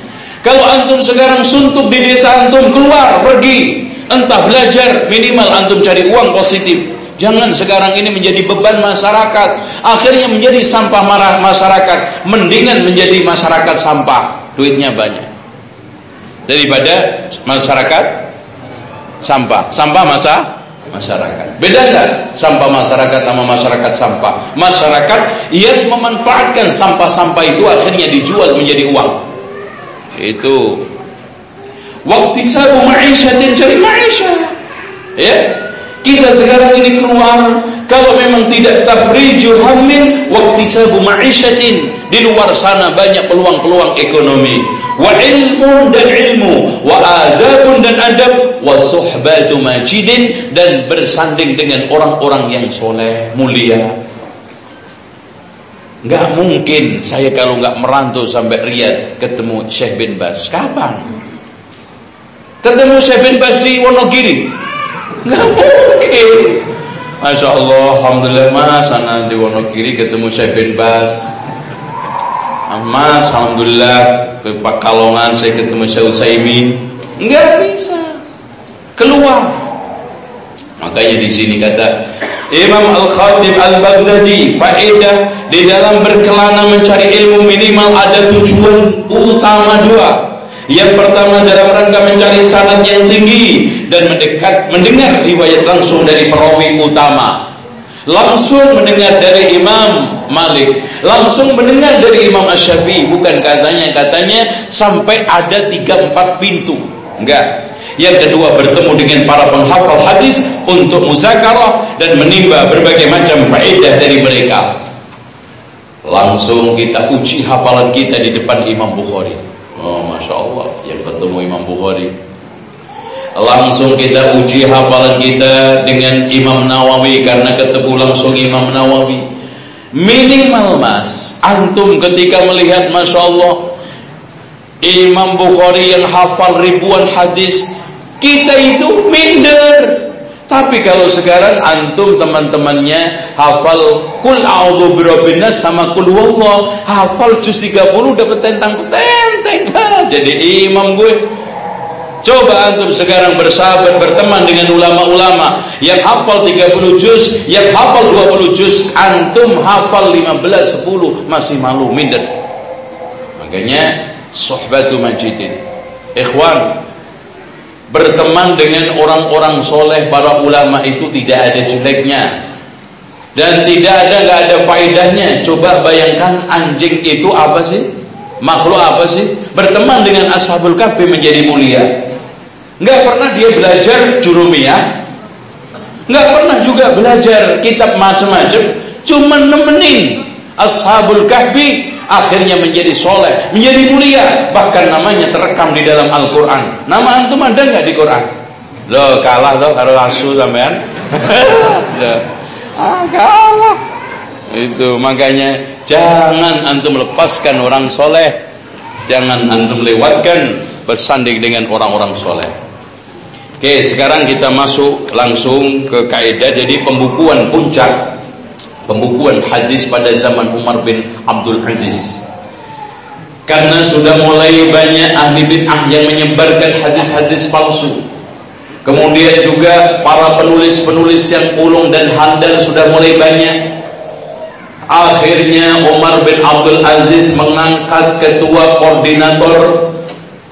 Kalau antum sekarang suntuk di desa antum keluar pergi. Entah belajar minimal antum cari uang positif Jangan sekarang ini menjadi beban masyarakat, akhirnya menjadi sampah marah masyarakat. Mendingan menjadi masyarakat sampah, duitnya banyak. Daripada masyarakat sampah. Sampah masa masyarakat. Beda enggak sampah masyarakat sama masyarakat sampah? Masyarakat yang memanfaatkan sampah-sampah itu akhirnya dijual menjadi uang. Itu waktu saya ma'isyatin cari ma'isyah. Ya, kita sekarang ini keluar kalau memang tidak tafriju hammin waktisabu ma'isyatin di luar sana banyak peluang-peluang ekonomi wa dan ilmu wa adabun dan adab wa suhbatu majidin dan bersanding dengan orang-orang yang soleh mulia Enggak mungkin saya kalau enggak merantau sampai Riyadh ketemu Syekh bin Bas. Kapan? Ketemu Syekh bin Bas di Wonogiri. Nggak mungkin. Masya Allah, Alhamdulillah mas, sana di Wonogiri ketemu saya bin Bas. Ah, mas, Alhamdulillah ke Pakalongan saya ketemu saya Usaimin. Nggak bisa keluar. Makanya di sini kata Imam Al-Khatib Al-Baghdadi faedah di dalam berkelana mencari ilmu minimal ada tujuan utama dua Yang pertama dalam rangka mencari sanad yang tinggi dan mendekat mendengar riwayat langsung dari perawi utama. Langsung mendengar dari Imam Malik, langsung mendengar dari Imam Asy-Syafi'i, bukan katanya katanya sampai ada tiga empat pintu. Enggak. Yang kedua bertemu dengan para penghafal hadis untuk muzakarah dan menimba berbagai macam faedah dari mereka. Langsung kita uji hafalan kita di depan Imam Bukhari. Oh, masya Allah, yang ketemu Imam Bukhari. Langsung kita uji hafalan kita dengan Imam Nawawi karena ketemu langsung Imam Nawawi. Minimal mas, antum ketika melihat masya Allah Imam Bukhari yang hafal ribuan hadis, kita itu minder. Tapi kalau sekarang antum teman-temannya hafal kul a'udzu birabbin sama kul wallah, hafal juz 30 dapat tentang tenteng. Jadi imam gue. Coba antum sekarang bersahabat berteman dengan ulama-ulama yang hafal 30 juz, yang hafal 20 juz, antum hafal 15 10 masih malu minder. Makanya sohbatu majidin. Ikhwan, berteman dengan orang-orang soleh para ulama itu tidak ada jeleknya. Dan tidak ada nggak ada faedahnya. Coba bayangkan anjing itu apa sih? Makhluk apa sih? Berteman dengan ashabul kahfi menjadi mulia. Nggak pernah dia belajar jurumiyah. Nggak pernah juga belajar kitab macam-macam. Cuma nemenin ashabul kahfi akhirnya menjadi soleh, menjadi mulia, bahkan namanya terekam di dalam Al-Quran. Nama antum ada nggak di Quran? Lo kalah tuh kalau asu sampean. ah, kalah. Itu makanya jangan antum lepaskan orang soleh, jangan antum lewatkan bersanding dengan orang-orang soleh. Oke, sekarang kita masuk langsung ke kaidah jadi pembukuan puncak pembukuan hadis pada zaman Umar bin Abdul Aziz. Karena sudah mulai banyak ahli bid'ah yang menyebarkan hadis-hadis palsu. Kemudian juga para penulis-penulis yang ulung dan handal sudah mulai banyak. Akhirnya Umar bin Abdul Aziz mengangkat ketua koordinator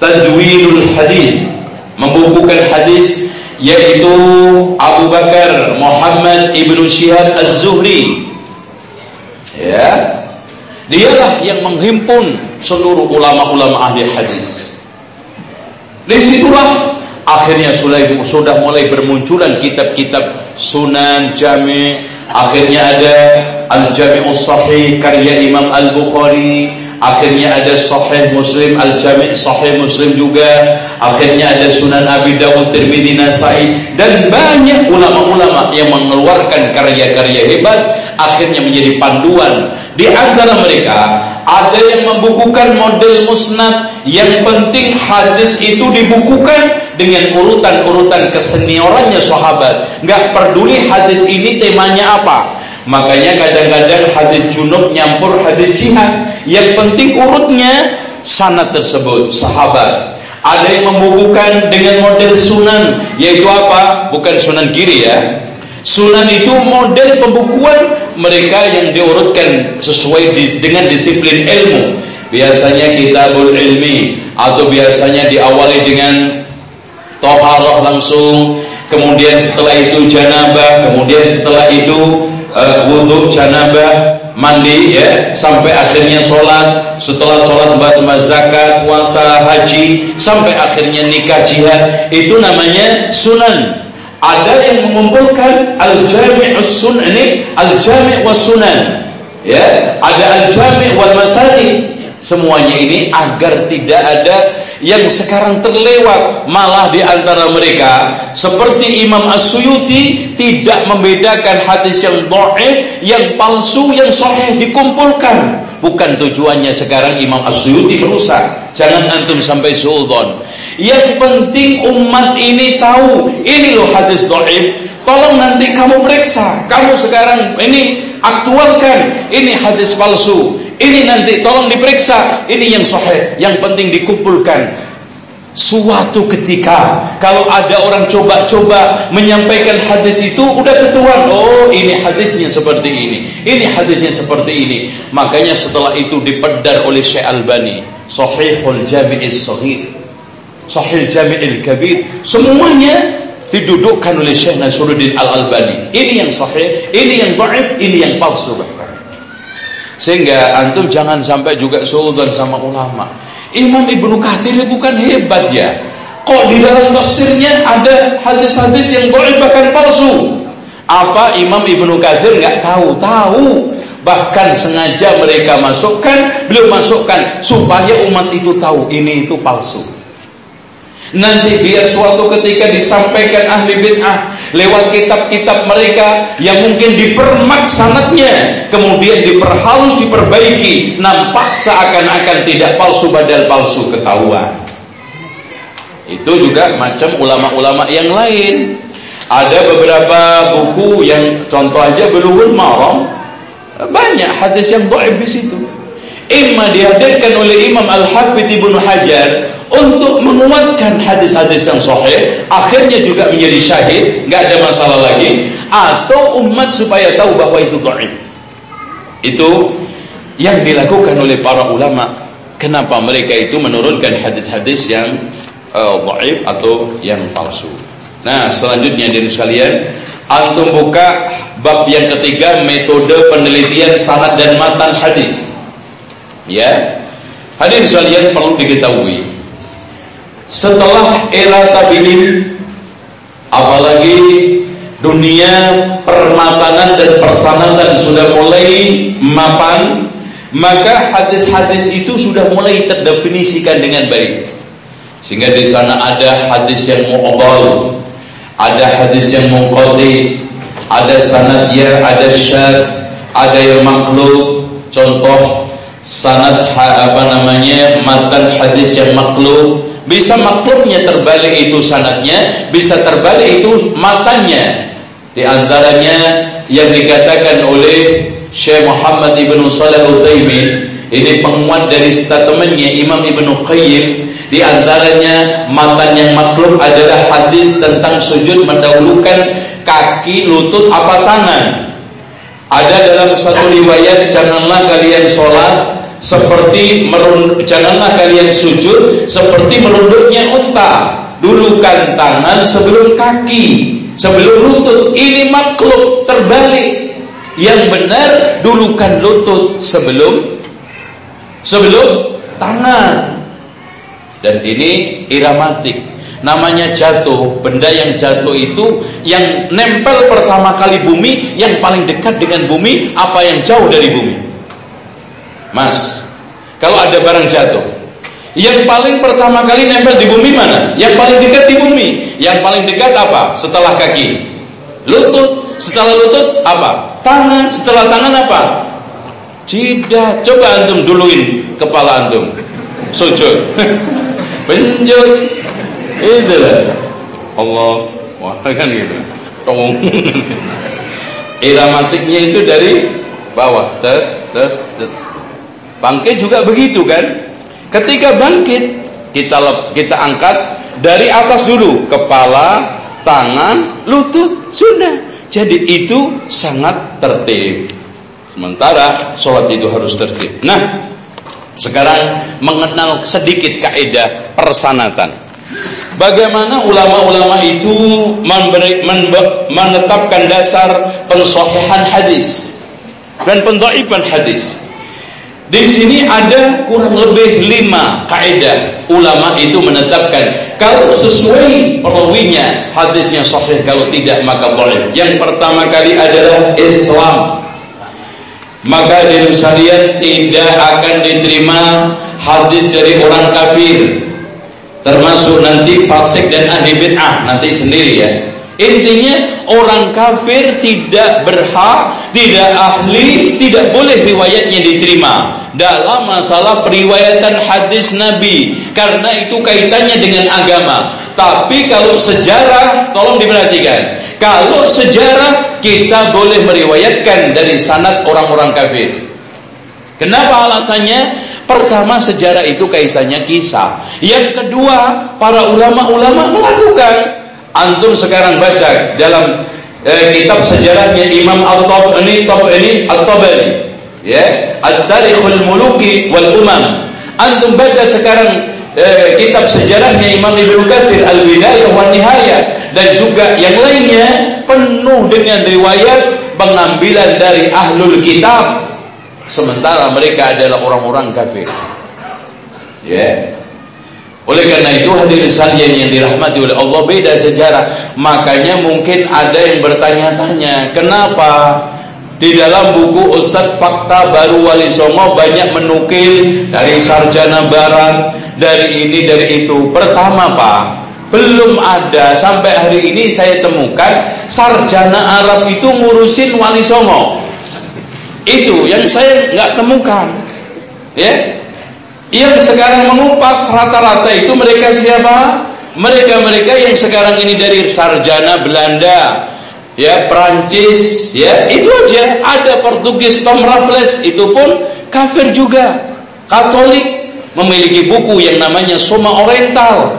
Tadwinul Hadis membukukan hadis yaitu Abu Bakar Muhammad ibnu Syihab Az-Zuhri ya. Dialah yang menghimpun seluruh ulama-ulama ahli hadis. Di situlah akhirnya sudah, sudah mulai bermunculan kitab-kitab Sunan Jami. Akhirnya ada Al-Jami'us Sahih karya Imam Al-Bukhari akhirnya ada Sahih Muslim Al-Jami' Sahih Muslim juga. Akhirnya ada Sunan Abi Dawud Tirmidzi Nasai dan banyak ulama-ulama yang mengeluarkan karya-karya hebat akhirnya menjadi panduan. Di antara mereka ada yang membukukan model musnad yang penting hadis itu dibukukan dengan urutan-urutan keseniorannya sahabat. Nggak peduli hadis ini temanya apa Makanya kadang-kadang hadis junub nyampur hadis jihad. Yang penting urutnya sanad tersebut, sahabat. Ada yang membukukan dengan model sunan, yaitu apa? Bukan sunan kiri ya. Sunan itu model pembukuan mereka yang diurutkan sesuai di, dengan disiplin ilmu. Biasanya kitabul ilmi atau biasanya diawali dengan toharoh langsung, kemudian setelah itu janabah, kemudian setelah itu uh, wudhu janabah mandi ya. Sampai akhirnya sholat. Setelah sholat bahas zakat puasa haji. Sampai akhirnya nikah jihad. Itu namanya sunan. Ada yang mengumpulkan al-jami' sunan al-jami' was sunan. Ya ada al-jami' wal masani semuanya ini agar tidak ada yang sekarang terlewat malah di antara mereka seperti Imam As-Suyuti tidak membedakan hadis yang dhaif, yang palsu, yang sahih dikumpulkan. Bukan tujuannya sekarang Imam As-Suyuti merusak. Jangan antum sampai suudzon. Yang penting umat ini tahu ini loh hadis dhaif. Tolong nanti kamu periksa. Kamu sekarang ini aktualkan ini hadis palsu ini nanti tolong diperiksa. Ini yang sahih. Yang penting dikumpulkan. Suatu ketika kalau ada orang coba-coba menyampaikan hadis itu udah ketuan oh ini hadisnya seperti ini ini hadisnya seperti ini makanya setelah itu dipedar oleh Syekh Albani Sahihul Jami'is Sahih Sahih Jami'il Kabir, semuanya didudukkan oleh Syekh Nasruddin Al-Albani. Ini yang sahih, ini yang dhaif, ini yang palsu bahkan. Sehingga antum jangan sampai juga suudzon sama ulama. Imam Ibnu Katsir itu kan hebat ya. Kok di dalam tafsirnya ada hadis-hadis yang dhaif bahkan palsu? Apa Imam Ibnu Katsir nggak tahu? Tahu. Bahkan sengaja mereka masukkan, beliau masukkan supaya umat itu tahu ini itu palsu. Nanti biar suatu ketika disampaikan ahli bid'ah lewat kitab-kitab mereka yang mungkin dipermak sanatnya, kemudian diperhalus, diperbaiki, nampak seakan-akan tidak palsu badal palsu ketahuan. Itu juga macam ulama-ulama yang lain. Ada beberapa buku yang contoh aja Bulughul Maram banyak hadis yang dhaif di situ. Imma dihadirkan oleh Imam Al-Hafidh Ibnu Hajar untuk menguatkan hadis-hadis yang sahih akhirnya juga menjadi syahid nggak ada masalah lagi atau umat supaya tahu bahwa itu dhaif. Itu yang dilakukan oleh para ulama. Kenapa mereka itu menurunkan hadis-hadis yang uh, atau yang palsu? Nah selanjutnya dari sekalian antum buka bab yang ketiga metode penelitian sanad dan matan hadis ya. Hadirin sekalian perlu diketahui. Setelah era tabiin apalagi dunia permatangan dan persanatan sudah mulai mapan maka hadis-hadis itu sudah mulai terdefinisikan dengan baik. Sehingga di sana ada hadis yang mu'abal ada hadis yang munqati ada sanadnya ada syad ada yang makhluk. Contoh sanad apa namanya matan hadis yang makhluk bisa maklumnya terbalik itu sanatnya, bisa terbalik itu matanya. Di antaranya yang dikatakan oleh Syekh Muhammad Ibn Salih Utsaimin ini penguat dari statementnya Imam Ibn Qayyim di antaranya matan yang maklum adalah hadis tentang sujud mendahulukan kaki, lutut, apa tangan. Ada dalam satu riwayat janganlah kalian sholat seperti merund janganlah kalian sujud seperti merunduknya unta. Dulukan tangan sebelum kaki sebelum lutut. Ini makhluk terbalik. Yang benar dulukan lutut sebelum sebelum tangan. Dan ini iramatik namanya jatuh benda yang jatuh itu yang nempel pertama kali bumi yang paling dekat dengan bumi apa yang jauh dari bumi Mas, kalau ada barang jatuh, yang paling pertama kali nempel di bumi mana? Yang paling dekat di bumi. Yang paling dekat apa? Setelah kaki. Lutut. Setelah lutut apa? Tangan. Setelah tangan apa? Tidak. Coba antum duluin kepala antum. Sujud. Penjut. Itulah. Allah. Wah kan gitu. Tong. Iramatiknya itu dari bawah. Tes, tes, tes. Bangkit juga begitu kan? Ketika bangkit, kita kita angkat dari atas dulu, kepala, tangan, lutut, sudah. Jadi itu sangat tertib. Sementara sholat itu harus tertib. Nah, sekarang mengenal sedikit kaidah persanatan. Bagaimana ulama-ulama itu memberi, menetapkan dasar pensohihan hadis dan pendhaifan hadis. Di sini ada kurang lebih lima kaidah ulama itu menetapkan kalau sesuai perawinya hadisnya sahih kalau tidak maka boleh. Yang pertama kali adalah Islam. Maka di syariat tidak akan diterima hadis dari orang kafir termasuk nanti fasik dan ahli bid'ah nanti sendiri ya. Intinya orang kafir tidak berhak, tidak ahli, tidak boleh riwayatnya diterima dalam masalah periwayatan hadis Nabi karena itu kaitannya dengan agama. Tapi kalau sejarah tolong diperhatikan. Kalau sejarah kita boleh meriwayatkan dari sanad orang-orang kafir. Kenapa alasannya? Pertama sejarah itu kaitannya kisah. Yang kedua, para ulama-ulama melakukan Antum sekarang baca dalam eh, kitab sejarahnya Imam Al-Tabari ini Al-Tabari ya At-Tarikhul Muluki wal Umam. Antum baca sekarang eh, kitab sejarahnya Imam Ibnu Katsir Al-Bidayah wa Nihayah dan juga yang lainnya penuh dengan riwayat pengambilan dari ahlul kitab sementara mereka adalah orang-orang kafir. Ya. Yeah. Oleh karena itu hadirin sekalian yang dirahmati oleh Allah beda sejarah. Makanya mungkin ada yang bertanya-tanya, kenapa di dalam buku Ustadz Fakta Baru Wali Songo banyak menukil dari sarjana barat, dari ini, dari itu. Pertama Pak, belum ada sampai hari ini saya temukan sarjana Arab itu ngurusin Wali Songo. Itu yang saya nggak temukan. Ya, yang sekarang mengupas rata-rata itu mereka siapa? Mereka-mereka yang sekarang ini dari sarjana Belanda, ya Prancis, ya itu aja. Ada Portugis Tom Raffles itu pun kafir juga, Katolik, memiliki buku yang namanya Soma Oriental.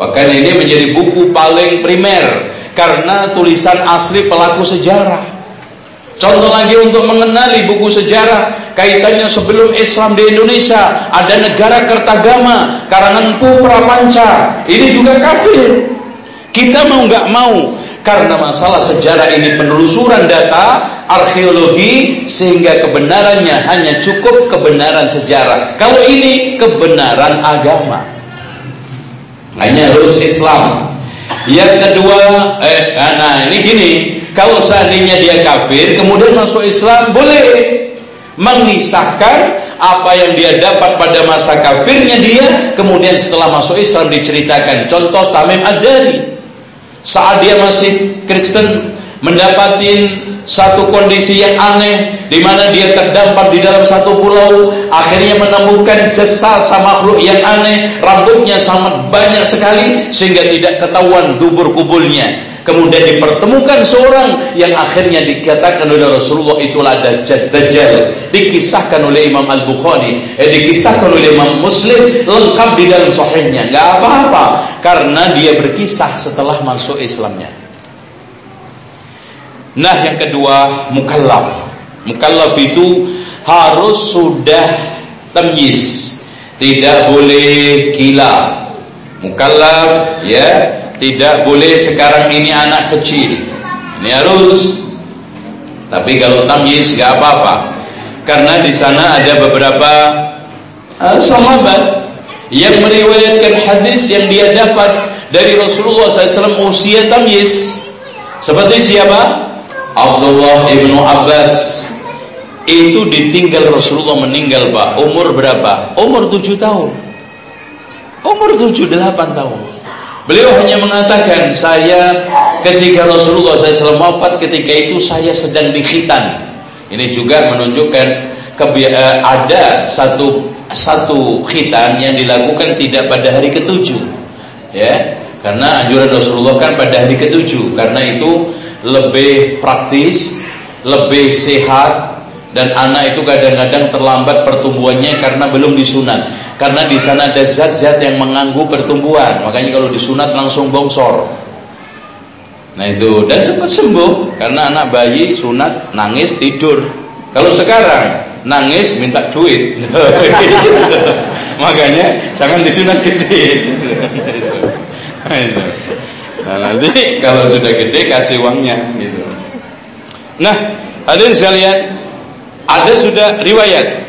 Bahkan ini menjadi buku paling primer karena tulisan asli pelaku sejarah. Contoh lagi untuk mengenali buku sejarah kaitannya sebelum Islam di Indonesia ada negara Kertagama karangan Pu Prapanca. Ini juga kafir. Kita mau nggak mau karena masalah sejarah ini penelusuran data arkeologi sehingga kebenarannya hanya cukup kebenaran sejarah. Kalau ini kebenaran agama. Hanya harus Islam yang kedua eh, nah ini gini. Kalau seandainya dia kafir kemudian masuk Islam boleh mengisahkan apa yang dia dapat pada masa kafirnya dia kemudian setelah masuk Islam diceritakan. Contoh Tamim Ad-Dari. Saat dia masih Kristen mendapatin satu kondisi yang aneh di mana dia terdampar di dalam satu pulau akhirnya menemukan jasa sama makhluk yang aneh rambutnya sangat banyak sekali sehingga tidak ketahuan dubur kubulnya. Kemudian dipertemukan seorang yang akhirnya dikatakan oleh Rasulullah itulah Dajjal, Dajjal. dikisahkan oleh Imam Al-Bukhari eh, dikisahkan oleh Imam Muslim lengkap di dalam sahihnya. Nggak apa-apa karena dia berkisah setelah masuk Islamnya Nah yang kedua mukallaf. Mukallaf itu harus sudah tamyiz. Tidak boleh gila. Mukallaf ya, tidak boleh sekarang ini anak kecil. Ini harus. Tapi kalau tamyiz gak apa-apa. Karena di sana ada beberapa uh, sahabat yang meriwayatkan hadis yang dia dapat dari Rasulullah SAW usia tamyiz. Seperti siapa? Abdullah ibnu Abbas. Itu ditinggal Rasulullah meninggal pak. Umur berapa? umur tujuh tahun. Umur tujuh delapan tahun. Beliau hanya mengatakan saya ketika Rasulullah SAW wafat ketika itu saya sedang dikhitan ini juga menunjukkan eh, ada satu satu khitan yang dilakukan tidak pada hari ketujuh. Ya karena anjuran Rasulullah kan pada hari ketujuh. Karena itu lebih praktis, lebih sehat dan anak itu kadang-kadang terlambat pertumbuhannya karena belum disunat. Karena di sana ada zat-zat yang mengganggu pertumbuhan. Makanya kalau disunat langsung bongsor. Nah itu dan cepat sembuh karena anak bayi sunat nangis tidur. Kalau sekarang nangis minta duit. Makanya jangan disunat gede. Nah nanti kalau sudah gede kasih uangnya gitu. Nah hadirin sekalian ada sudah riwayat.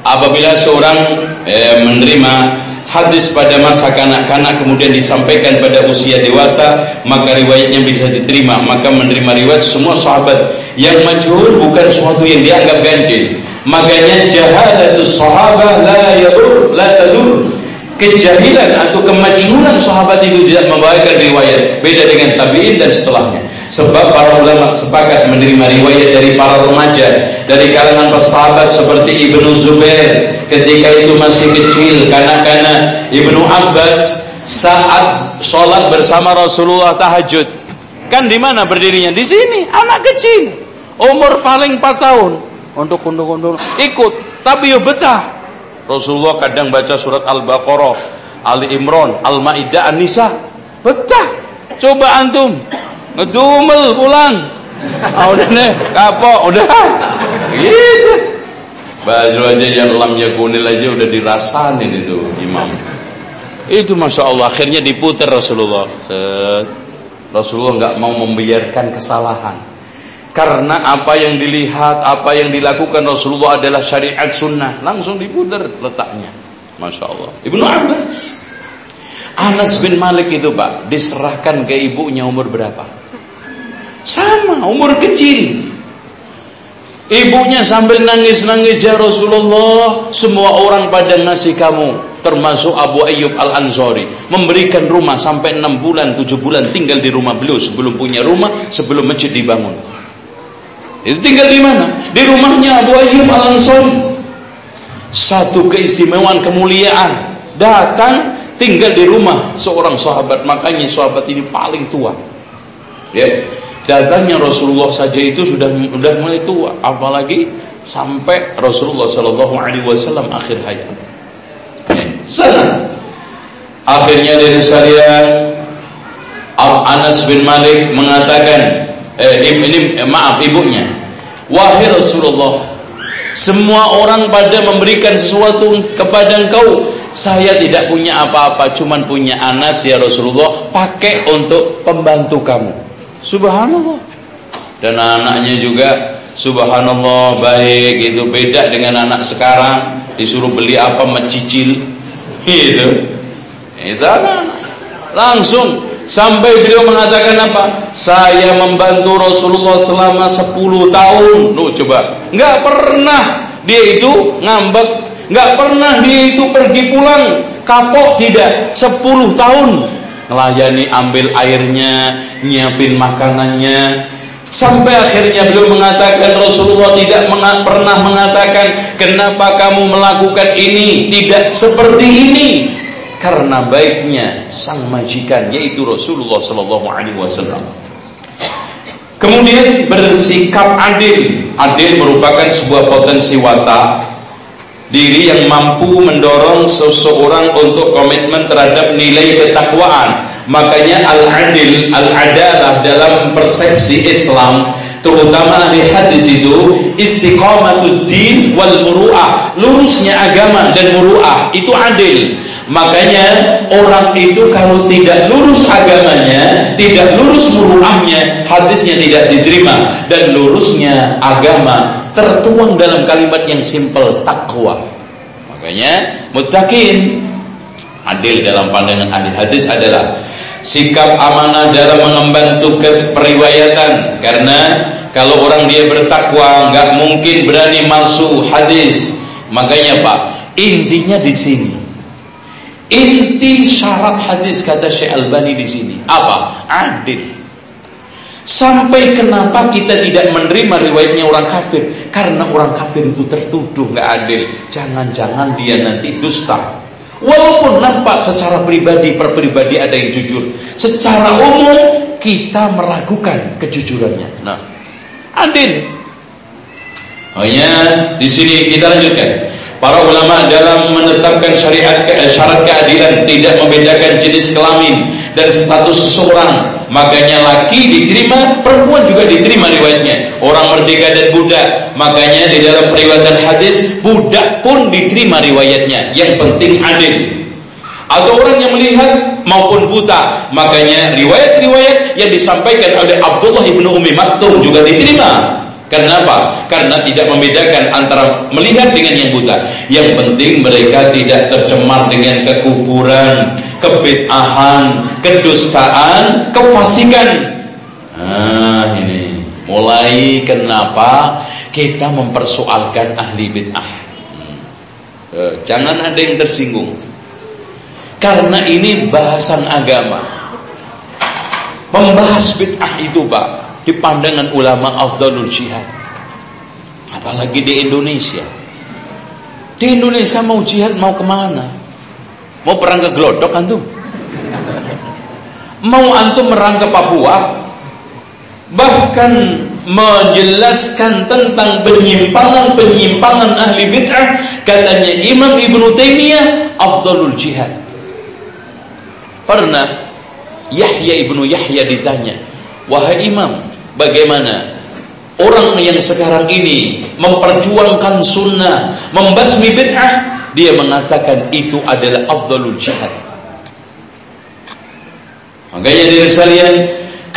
Apabila seorang eh, menerima hadis pada masa kanak-kanak kemudian disampaikan pada usia dewasa maka riwayatnya bisa diterima. Maka menerima riwayat semua sahabat. Yang majhul bukan sesuatu yang dianggap ganjil. Makanya jahalatus sahabah la yadur la tadur kejahilan atau kemajuan sahabat itu tidak membawakan riwayat beda dengan tabiin dan setelahnya. Sebab para ulama sepakat menerima riwayat dari para remaja dari kalangan sahabat seperti Ibnu Zubair ketika itu masih kecil kanak-kanak. Ibnu Abbas saat sholat bersama Rasulullah tahajud. Kan di mana berdirinya? Di sini anak kecil. Umur paling 4 tahun. Untuk untuk ikut. Tapi yo betah Rasulullah kadang baca surat Al-Baqarah, Ali Imran, Al-Maidah, An-Nisa. Betah. Coba antum ngedumel pulang. Ah, udah nih, kapok, udah. Gitu. Baju aja yang lam yakunil aja udah dirasain itu imam. Itu masya Allah akhirnya diputar Rasulullah. Rasulullah nggak mau membiarkan kesalahan. Karena apa yang dilihat, apa yang dilakukan Rasulullah adalah syariat sunnah. Langsung diputar letaknya. Masya Allah. Ibnu Abbas. Anas bin Malik itu pak diserahkan ke ibunya umur berapa? Sama umur kecil. Ibunya sambil nangis-nangis ya Rasulullah Semua orang pada ngasih kamu Termasuk Abu Ayyub Al-Ansari Memberikan rumah sampai 6 bulan 7 bulan tinggal di rumah beliau Sebelum punya rumah Sebelum masjid dibangun Itu tinggal di mana? Di rumahnya Abu Ayyub Al-Ansari. Satu keistimewaan kemuliaan. Datang tinggal di rumah seorang sahabat. Makanya sahabat ini paling tua. Ya. Datangnya Rasulullah saja itu sudah sudah mulai tua, apalagi sampai Rasulullah Shallallahu Alaihi Wasallam akhir hayat. Sana. Akhirnya dari sekalian Anas bin Malik mengatakan, eh, ini eh, maaf ibunya, wahai Rasulullah, semua orang pada memberikan sesuatu kepada engkau. Saya tidak punya apa-apa, cuman punya Anas ya Rasulullah, pakai untuk pembantu kamu. Subhanallah. Dan anaknya juga subhanallah baik itu beda dengan anak sekarang disuruh beli apa mencicil itu itu anak langsung sampai beliau mengatakan apa? Saya membantu Rasulullah selama 10 tahun. Lu coba. Nggak pernah dia itu ngambek. Nggak pernah dia itu pergi pulang. Kapok tidak. 10 tahun. Melayani ambil airnya nyiapin makanannya. Sampai akhirnya beliau mengatakan Rasulullah tidak pernah mengatakan kenapa kamu melakukan ini? Tidak seperti ini karena baiknya sang majikan yaitu Rasulullah Sallallahu Alaihi Wasallam. Kemudian bersikap adil. Adil merupakan sebuah potensi watak. Diri yang mampu mendorong seseorang untuk komitmen terhadap nilai ketakwaan. Makanya al-adil al-adalah dalam persepsi Islam terutama ahli hadis itu istiqamatuddin wal muru'ah. Lurusnya agama dan muru'ah itu adil. Makanya orang itu kalau tidak lurus agamanya tidak lurus muru'ahnya hadisnya tidak diterima. Dan lurusnya agama tertuang dalam kalimat yang simpel takwa. Makanya mutakin adil dalam pandangan ahli hadis adalah sikap amanah dalam mengemban tugas periwayatan karena kalau orang dia bertakwa nggak mungkin berani malsu hadis. Makanya Pak, intinya di sini. Inti syarat hadis kata Syekh Albani di sini apa? Adil. Sampai kenapa kita tidak menerima riwayatnya orang kafir? Karena orang kafir itu tertuduh nggak adil. Jangan-jangan dia nanti dusta. Walaupun nampak secara pribadi per pribadi ada yang jujur, secara umum kita meragukan kejujurannya. Nah, adil. Oh ya, di sini kita lanjutkan. Para ulama dalam menetapkan syariat syarat keadilan tidak membedakan jenis kelamin dan status seseorang. Makanya laki diterima, perempuan juga diterima riwayatnya. Orang merdeka dan budak. Makanya di dalam periwayatan hadis budak pun diterima riwayatnya. Yang penting adil. Atau orang yang melihat maupun buta. Makanya riwayat-riwayat yang disampaikan oleh Abdullah ibnu Umi Maktum juga diterima. Kenapa? Karena tidak membedakan antara melihat dengan yang buta. Yang penting mereka tidak tercemar dengan kekufuran, kebid'ahan, kedustaan, kefasikan. Nah, ini mulai kenapa kita mempersoalkan ahli bid'ah. Eh, jangan ada yang tersinggung. Karena ini bahasan agama. Membahas bid'ah itu, Pak, di pandangan ulama afdalul jihad. Apalagi di Indonesia. Di Indonesia mau jihad mau ke mana? Mau perang ke Glodok antum? Mau antum merang ke Papua? Bahkan menjelaskan tentang penyimpangan-penyimpangan ahli bid'ah katanya Imam Ibnu Taimiyah afdalul jihad. Pernah Yahya Ibnu Yahya ditanya wahai imam Bagaimana orang yang sekarang ini memperjuangkan sunnah, membasmi bid'ah, dia mengatakan itu adalah afdalul jihad. Makanya dari sekalian,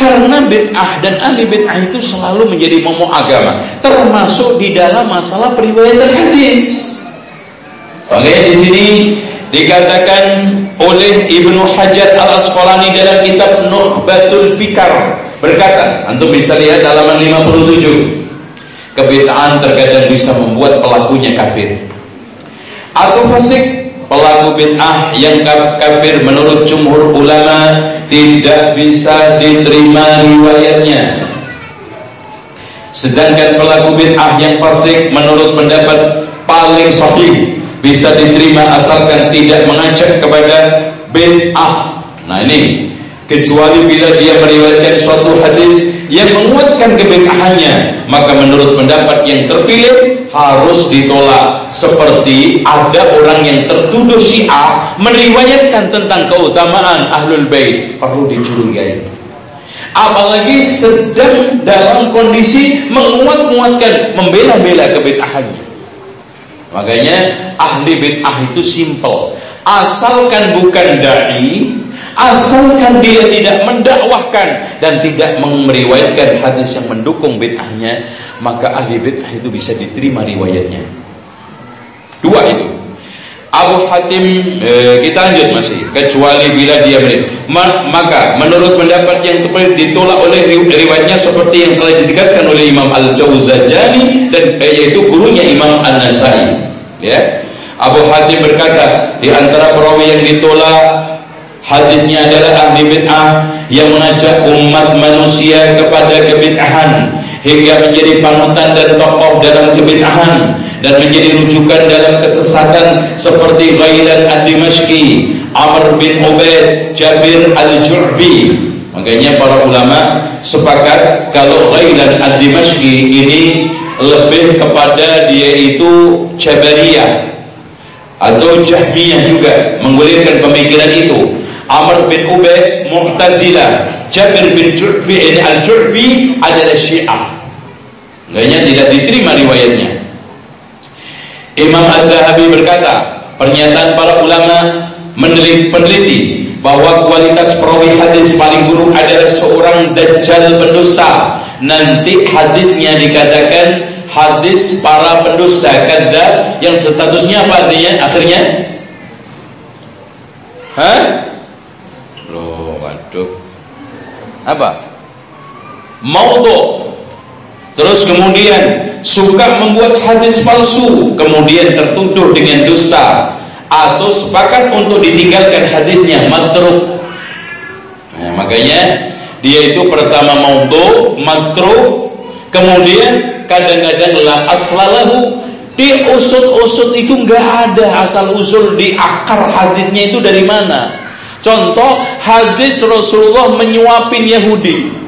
karena bid'ah dan ahli bid'ah itu selalu menjadi momok agama, termasuk di dalam masalah periwayatan hadis. Makanya di sini dikatakan oleh Ibnu Hajar Al Asqalani dalam kitab Nukhbatul Fikar berkata, antum bisa lihat halaman 57. Kebid'ahan terkadang bisa membuat pelakunya kafir. Atau fasik, pelaku bid'ah yang kafir menurut jumhur ulama tidak bisa diterima riwayatnya. Sedangkan pelaku bid'ah yang fasik menurut pendapat paling sahih bisa diterima asalkan tidak mengajak kepada bid'ah. Nah ini kecuali bila dia meriwayatkan suatu hadis yang menguatkan kebid'ahannya maka menurut pendapat yang terpilih harus ditolak. Seperti ada orang yang tertuduh syiah meriwayatkan tentang keutamaan ahlul bait perlu dicurigai. Apalagi sedang dalam kondisi menguat-nguatkan membela-bela kebid'ahannya. Makanya ahli bid'ah itu simple. Asalkan bukan dai, asalkan dia tidak mendakwahkan dan tidak meriwayatkan hadis yang mendukung bid'ahnya, maka ahli bid'ah itu bisa diterima riwayatnya. Dua itu. Abu Hatim eh, kita lanjut masih kecuali bila dia maka menurut pendapat yang ditolak oleh riwayatnya seperti yang telah ditegaskan oleh Imam Al-Jauzajani dan eh, yaitu gurunya Imam An-Nasai ya Abu Hatim berkata di antara perawi yang ditolak hadisnya adalah ahli bid'ah yang mengajak umat manusia kepada kebid'ahan hingga menjadi panutan dan tokoh dalam kebid'ahan dan menjadi rujukan dalam kesesatan seperti Ghailan ad-Dimashqi, Amr bin Ubaid, Jabir al-Ju'fi. Makanya para ulama sepakat kalau Ghailan ad-Dimashqi ini lebih kepada dia itu Jabariyah atau Jahmiyah juga menggulirkan pemikiran itu Amr bin Ubay Mu'tazilah Jabir bin Ju'fi ini Al-Ju'fi adalah Syiah. Lainnya tidak diterima riwayatnya. Imam Al-Zahabi berkata pernyataan para ulama meneliti bahwa kualitas perawi hadis paling buruk adalah seorang dajjal pendusta nanti hadisnya dikatakan hadis para pendusta kadzab yang statusnya apa artinya? Akhirnya? Hah? Loh, waduh. Apa? Maudhu. Terus kemudian suka membuat hadis palsu, kemudian tertuduh dengan dusta atau sepakat untuk ditinggalkan hadisnya matruk. Nah, makanya dia itu pertama maudhu, matruk, kemudian kadang-kadang la aslalahu di usut-usut itu nggak ada asal usul di akar hadisnya itu dari mana contoh hadis Rasulullah menyuapin Yahudi.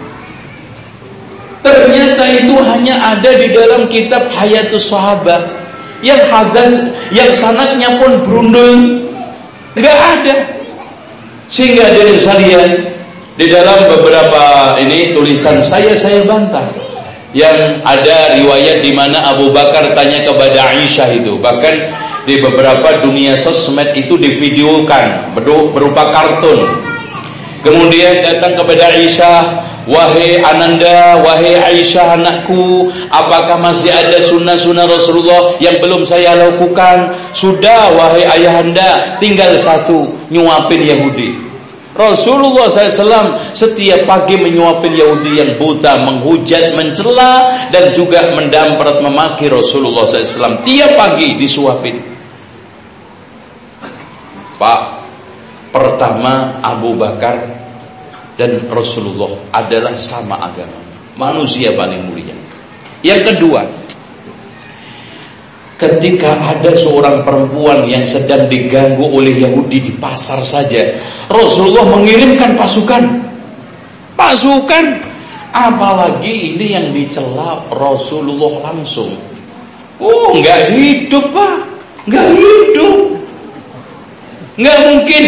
Ternyata itu hanya ada di dalam kitab Hayatus Sahabat yang hadis yang sanatnya pun berundul. Nggak ada. Sehingga dari sekalian di dalam beberapa ini tulisan saya saya bantah. Yang ada riwayat di mana Abu Bakar tanya kepada Aisyah itu. Bahkan di beberapa dunia sosmed itu divideokan berupa kartun kemudian datang kepada Aisyah wahai Ananda wahai Aisyah anakku apakah masih ada sunnah-sunnah Rasulullah yang belum saya lakukan sudah wahai ayahanda tinggal satu nyuapin Yahudi Rasulullah SAW setiap pagi menyuapin Yahudi yang buta, menghujat, mencela dan juga mendamprat memaki Rasulullah SAW. Tiap pagi disuapin. Pak, pertama Abu Bakar dan Rasulullah adalah sama agama. Manusia paling mulia. Yang kedua, Ketika ada seorang perempuan yang sedang diganggu oleh Yahudi di pasar saja, Rasulullah mengirimkan pasukan. Pasukan, apalagi ini yang dicela Rasulullah langsung. Oh, nggak hidup pak, nggak hidup, nggak mungkin.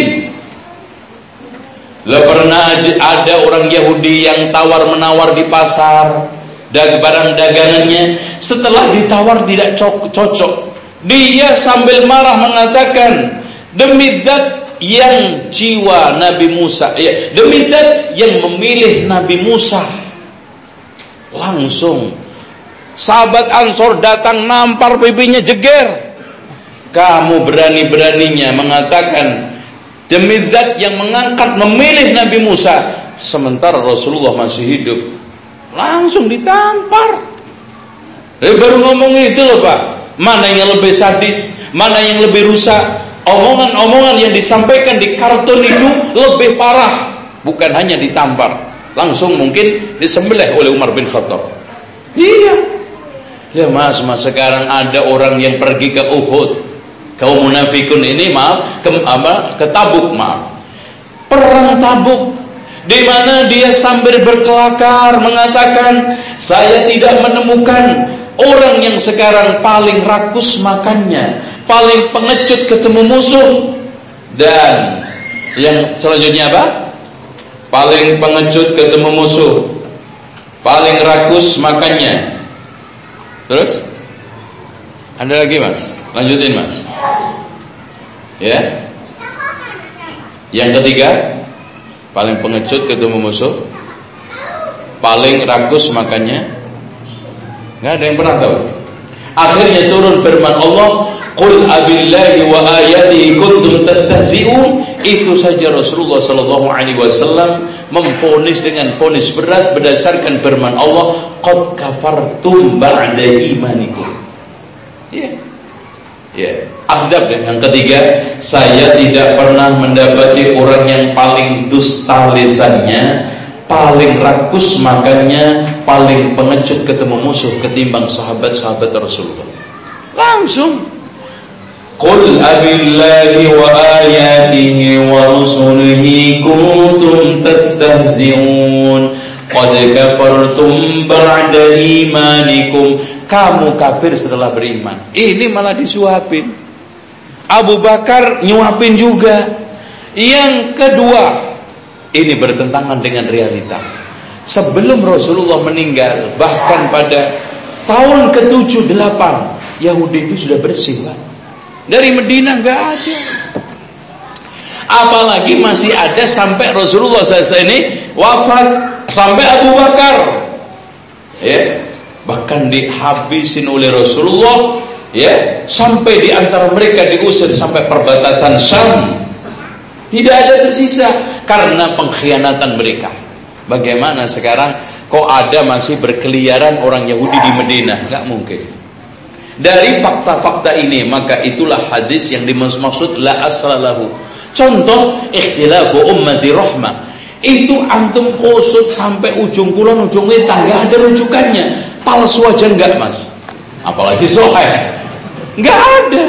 Lah pernah ada orang Yahudi yang tawar menawar di pasar, barang dagangannya. Setelah ditawar tidak cocok. Dia sambil marah mengatakan demi zat yang jiwa Nabi Musa ya demi zat yang memilih Nabi Musa. Langsung sahabat Ansor datang nampar pipinya jeger kamu berani-beraninya mengatakan demi zat yang mengangkat memilih Nabi Musa sementara Rasulullah masih hidup langsung ditampar. Eh, baru ngomong itu loh Pak. Mana yang lebih sadis, mana yang lebih rusak. Omongan-omongan yang disampaikan di kartun itu lebih parah. Bukan hanya ditampar. Langsung mungkin disembelih oleh Umar bin Khattab. Iya. Ya mas, mas sekarang ada orang yang pergi ke Uhud. Kaum munafikun ini maaf, ke, apa, ke Tabuk maaf. Perang Tabuk di mana dia sambil berkelakar mengatakan saya tidak menemukan orang yang sekarang paling rakus makannya, paling pengecut ketemu musuh dan yang selanjutnya apa? Paling pengecut ketemu musuh, paling rakus makannya. Terus ada lagi mas? Lanjutin mas. Ya. Yang ketiga paling pengecut ketemu musuh paling rakus makannya nggak ada yang pernah tahu akhirnya turun firman Allah Qul abillahi wa ayatihi kuntum tastahzi'un itu saja Rasulullah sallallahu alaihi wasallam memfonis dengan fonis berat berdasarkan firman Allah qad kafartum ba'da imanikum ya yeah. ya yeah. Adab deh. Yang ketiga, saya tidak pernah mendapati orang yang paling dusta lisannya, paling rakus makannya, paling pengecut ketemu musuh ketimbang sahabat-sahabat Rasulullah. Langsung. Qul abillahi wa ayatihi wa rusulihi kuntum tastahzi'un. Qad kafartum ba'da imanikum. Kamu kafir setelah beriman. Ini malah disuapin. Abu Bakar nyuapin juga. Yang kedua, ini bertentangan dengan realita. Sebelum Rasulullah meninggal, bahkan pada tahun ke-7 8 Yahudi itu sudah bersih, Pak. Dari Medina nggak ada. Apalagi masih ada sampai Rasulullah SAW ini wafat sampai Abu Bakar. Ya, bahkan dihabisin oleh Rasulullah ya sampai di antara mereka diusir sampai perbatasan Syam. Tidak ada tersisa karena pengkhianatan mereka. Bagaimana sekarang? Kok ada masih berkeliaran orang Yahudi di Medina nggak mungkin. Dari fakta-fakta ini maka itulah hadis yang dimaksud la asralahu contoh ikhtilafu ummati rahmah itu antum usut sampai ujung kulon ujung wetan nggak ada rujukannya palsu aja enggak mas apalagi soheh Enggak ada.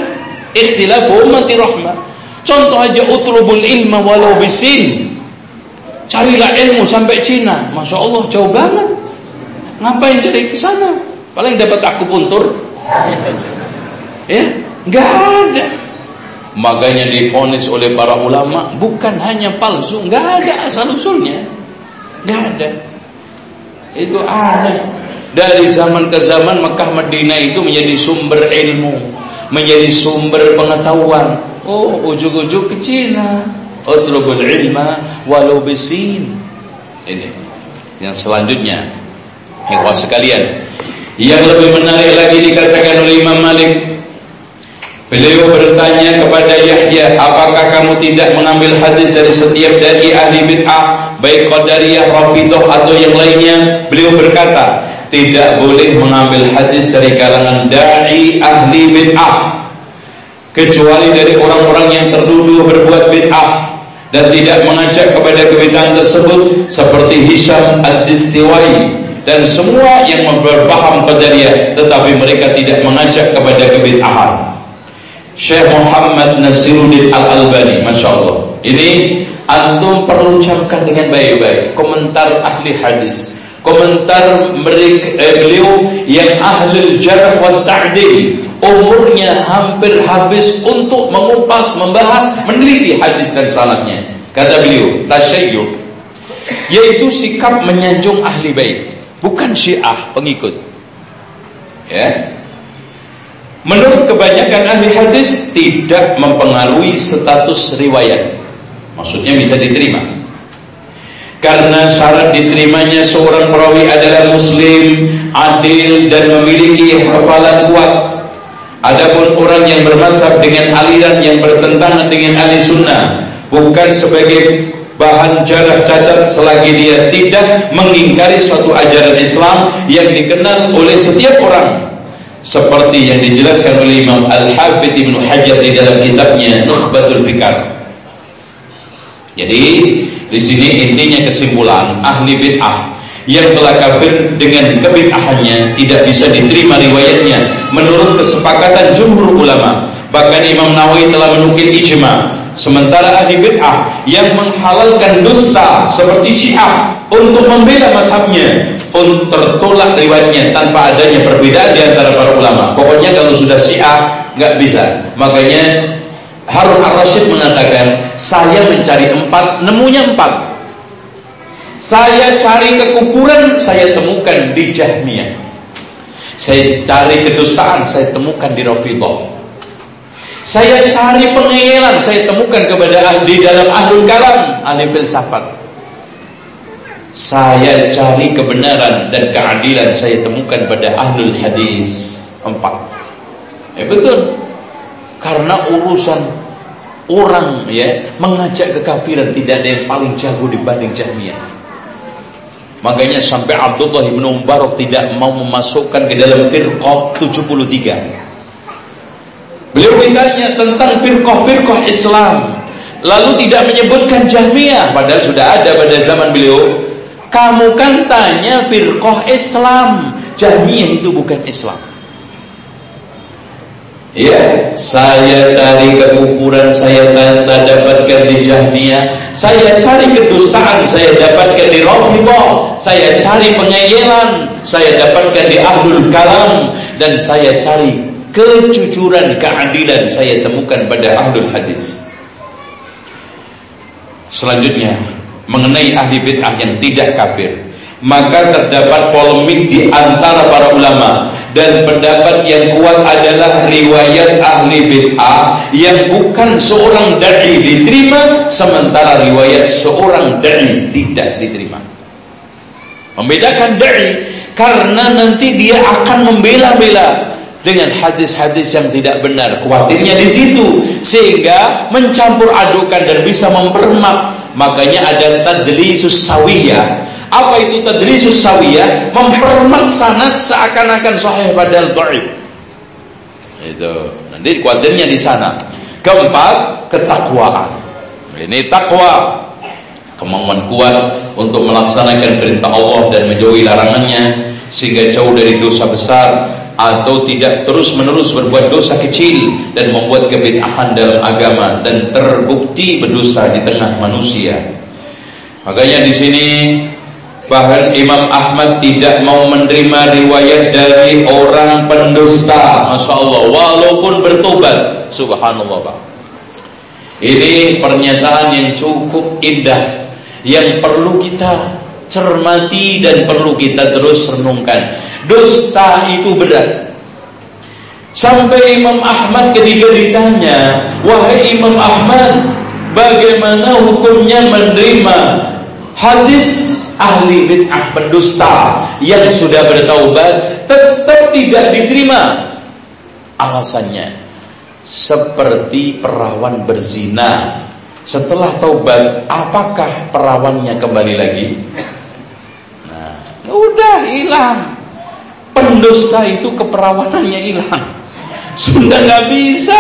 Ikhtilafu ummati rahmah. Contoh aja utlubul ilma walau bisin. Carilah ilmu sampai Cina. Masya Allah jauh banget. Ngapain cari ke sana? Paling dapat aku puntur. Ya, enggak ada. Makanya diponis oleh para ulama bukan hanya palsu, enggak ada asal usulnya. Enggak ada. Itu aneh. Dari zaman ke zaman Mekah Madinah itu menjadi sumber ilmu menjadi sumber pengetahuan. Oh, ujuk-ujuk ke Cina. Utlubul ilma walau bisin. Ini. Yang selanjutnya, ikhwah sekalian, yang lebih menarik lagi dikatakan oleh Imam Malik. Beliau bertanya kepada Yahya, apakah kamu tidak mengambil hadis dari setiap dari ahli bid'ah, baik qadariyah, rafidah atau yang lainnya? Beliau berkata, tidak boleh mengambil hadis dari kalangan dai ahli bid'ah kecuali dari orang-orang yang terduduh berbuat bid'ah dan tidak mengajak kepada kebid'ahan tersebut seperti Hisham ad-Distiwai dan semua yang berpaham qadariyah tetapi mereka tidak mengajak kepada kebid'ahan Syekh Muhammad Nasiruddin Al-Albani Masya Allah. Ini antum perlu ucapkan dengan baik-baik. Komentar ahli hadis. Komentar mereka eh, beliau yang ahli jarh wa ta'dil. Umurnya hampir habis untuk mengupas membahas meneliti hadis dan sanadnya kata beliau tasyayyuh yaitu sikap menyanjung ahli bait. Bukan Syiah pengikut. Ya. Menurut kebanyakan ahli hadis tidak mempengaruhi status riwayat. Maksudnya bisa diterima. Karena syarat diterimanya seorang perawi adalah muslim, adil dan memiliki hafalan kuat. Adapun orang yang bermazhab dengan aliran yang bertentangan dengan ahli sunnah bukan sebagai bahan jarah cacat selagi dia tidak mengingkari suatu ajaran Islam yang dikenal oleh setiap orang seperti yang dijelaskan oleh Imam Al-Hafidh Ibnu Hajar di dalam kitabnya Nukhbatul Fikar. Jadi di sini intinya kesimpulan ahli bid'ah yang telah kafir dengan kebid'ahannya tidak bisa diterima riwayatnya menurut kesepakatan jumhur ulama. Bahkan Imam Nawawi telah menukil ijma Sementara ahli bid'ah yang menghalalkan dusta seperti Syiah untuk membela madhabnya, untuk tertolak riwayatnya tanpa adanya perbedaan di antara para ulama. Pokoknya kalau sudah Syiah nggak bisa. Makanya Harun Ar-Rasyid mengatakan, saya mencari empat, nemunya empat. Saya cari kekufuran, saya temukan di Jahmiyah. Saya cari kedustaan, saya temukan di Rafidah. Saya cari pengeyelan, saya temukan kepada ahli dalam ahlul kalam, ahli filsafat. Saya cari kebenaran dan keadilan saya temukan pada ahlul hadis. Empat. Ya betul. Karena urusan orang ya mengajak kekafiran tidak ada yang paling jago dibanding Jahmiyah. Makanya sampai Abdullah bin Umar tidak mau memasukkan ke dalam firqah 73. Beliau ditanya tentang firqah-firqah Islam. Lalu tidak menyebutkan Jahmiyah. Padahal sudah ada pada zaman beliau. Kamu kan tanya firqah Islam. Jahmiyah itu bukan Islam. Ya, saya cari kekufuran saya tak dapatkan di Jahmiyah. Saya cari kedustaan saya dapatkan di Rafidhah. Saya cari pengeyelan saya dapatkan di Ahlul Kalam. Dan saya cari kejujuran, keadilan saya temukan pada ahlul hadis. Selanjutnya, mengenai ahli bid'ah yang tidak kafir, maka terdapat polemik di antara para ulama dan pendapat yang kuat adalah riwayat ahli bid'ah yang bukan seorang dai diterima sementara riwayat seorang dai tidak diterima. Membedakan dai karena nanti dia akan membela-bela dengan hadis-hadis yang tidak benar. Khawatirnya di situ sehingga mencampur adukan dan bisa mempermak. Makanya ada tadlisus sawiyah. Apa itu tadlisus sawiyah? Mempermak sanad seakan-akan sahih padahal dhaif. Itu. Nanti khawatirnya di sana. Keempat, ketakwaan. Ini takwa kemauan kuat untuk melaksanakan perintah Allah dan menjauhi larangannya sehingga jauh dari dosa besar atau tidak terus-menerus berbuat dosa kecil dan membuat kebid'ahan dalam agama dan terbukti berdosa di tengah manusia. Makanya di sini bahkan Imam Ahmad tidak mau menerima riwayat dari orang pendusta, masya Allah, walaupun bertobat, subhanallah. Ini pernyataan yang cukup indah, yang perlu kita cermati dan perlu kita terus renungkan dusta itu berat. Sampai Imam Ahmad ketika ditanya, "Wahai Imam Ahmad, bagaimana hukumnya menerima hadis ahli bid'ah pendusta yang sudah bertaubat tetap tidak diterima?" Alasannya seperti perawan berzina. Setelah taubat, apakah perawannya kembali lagi? Nah, udah hilang pendusta itu keperawanannya hilang. Sudah nggak bisa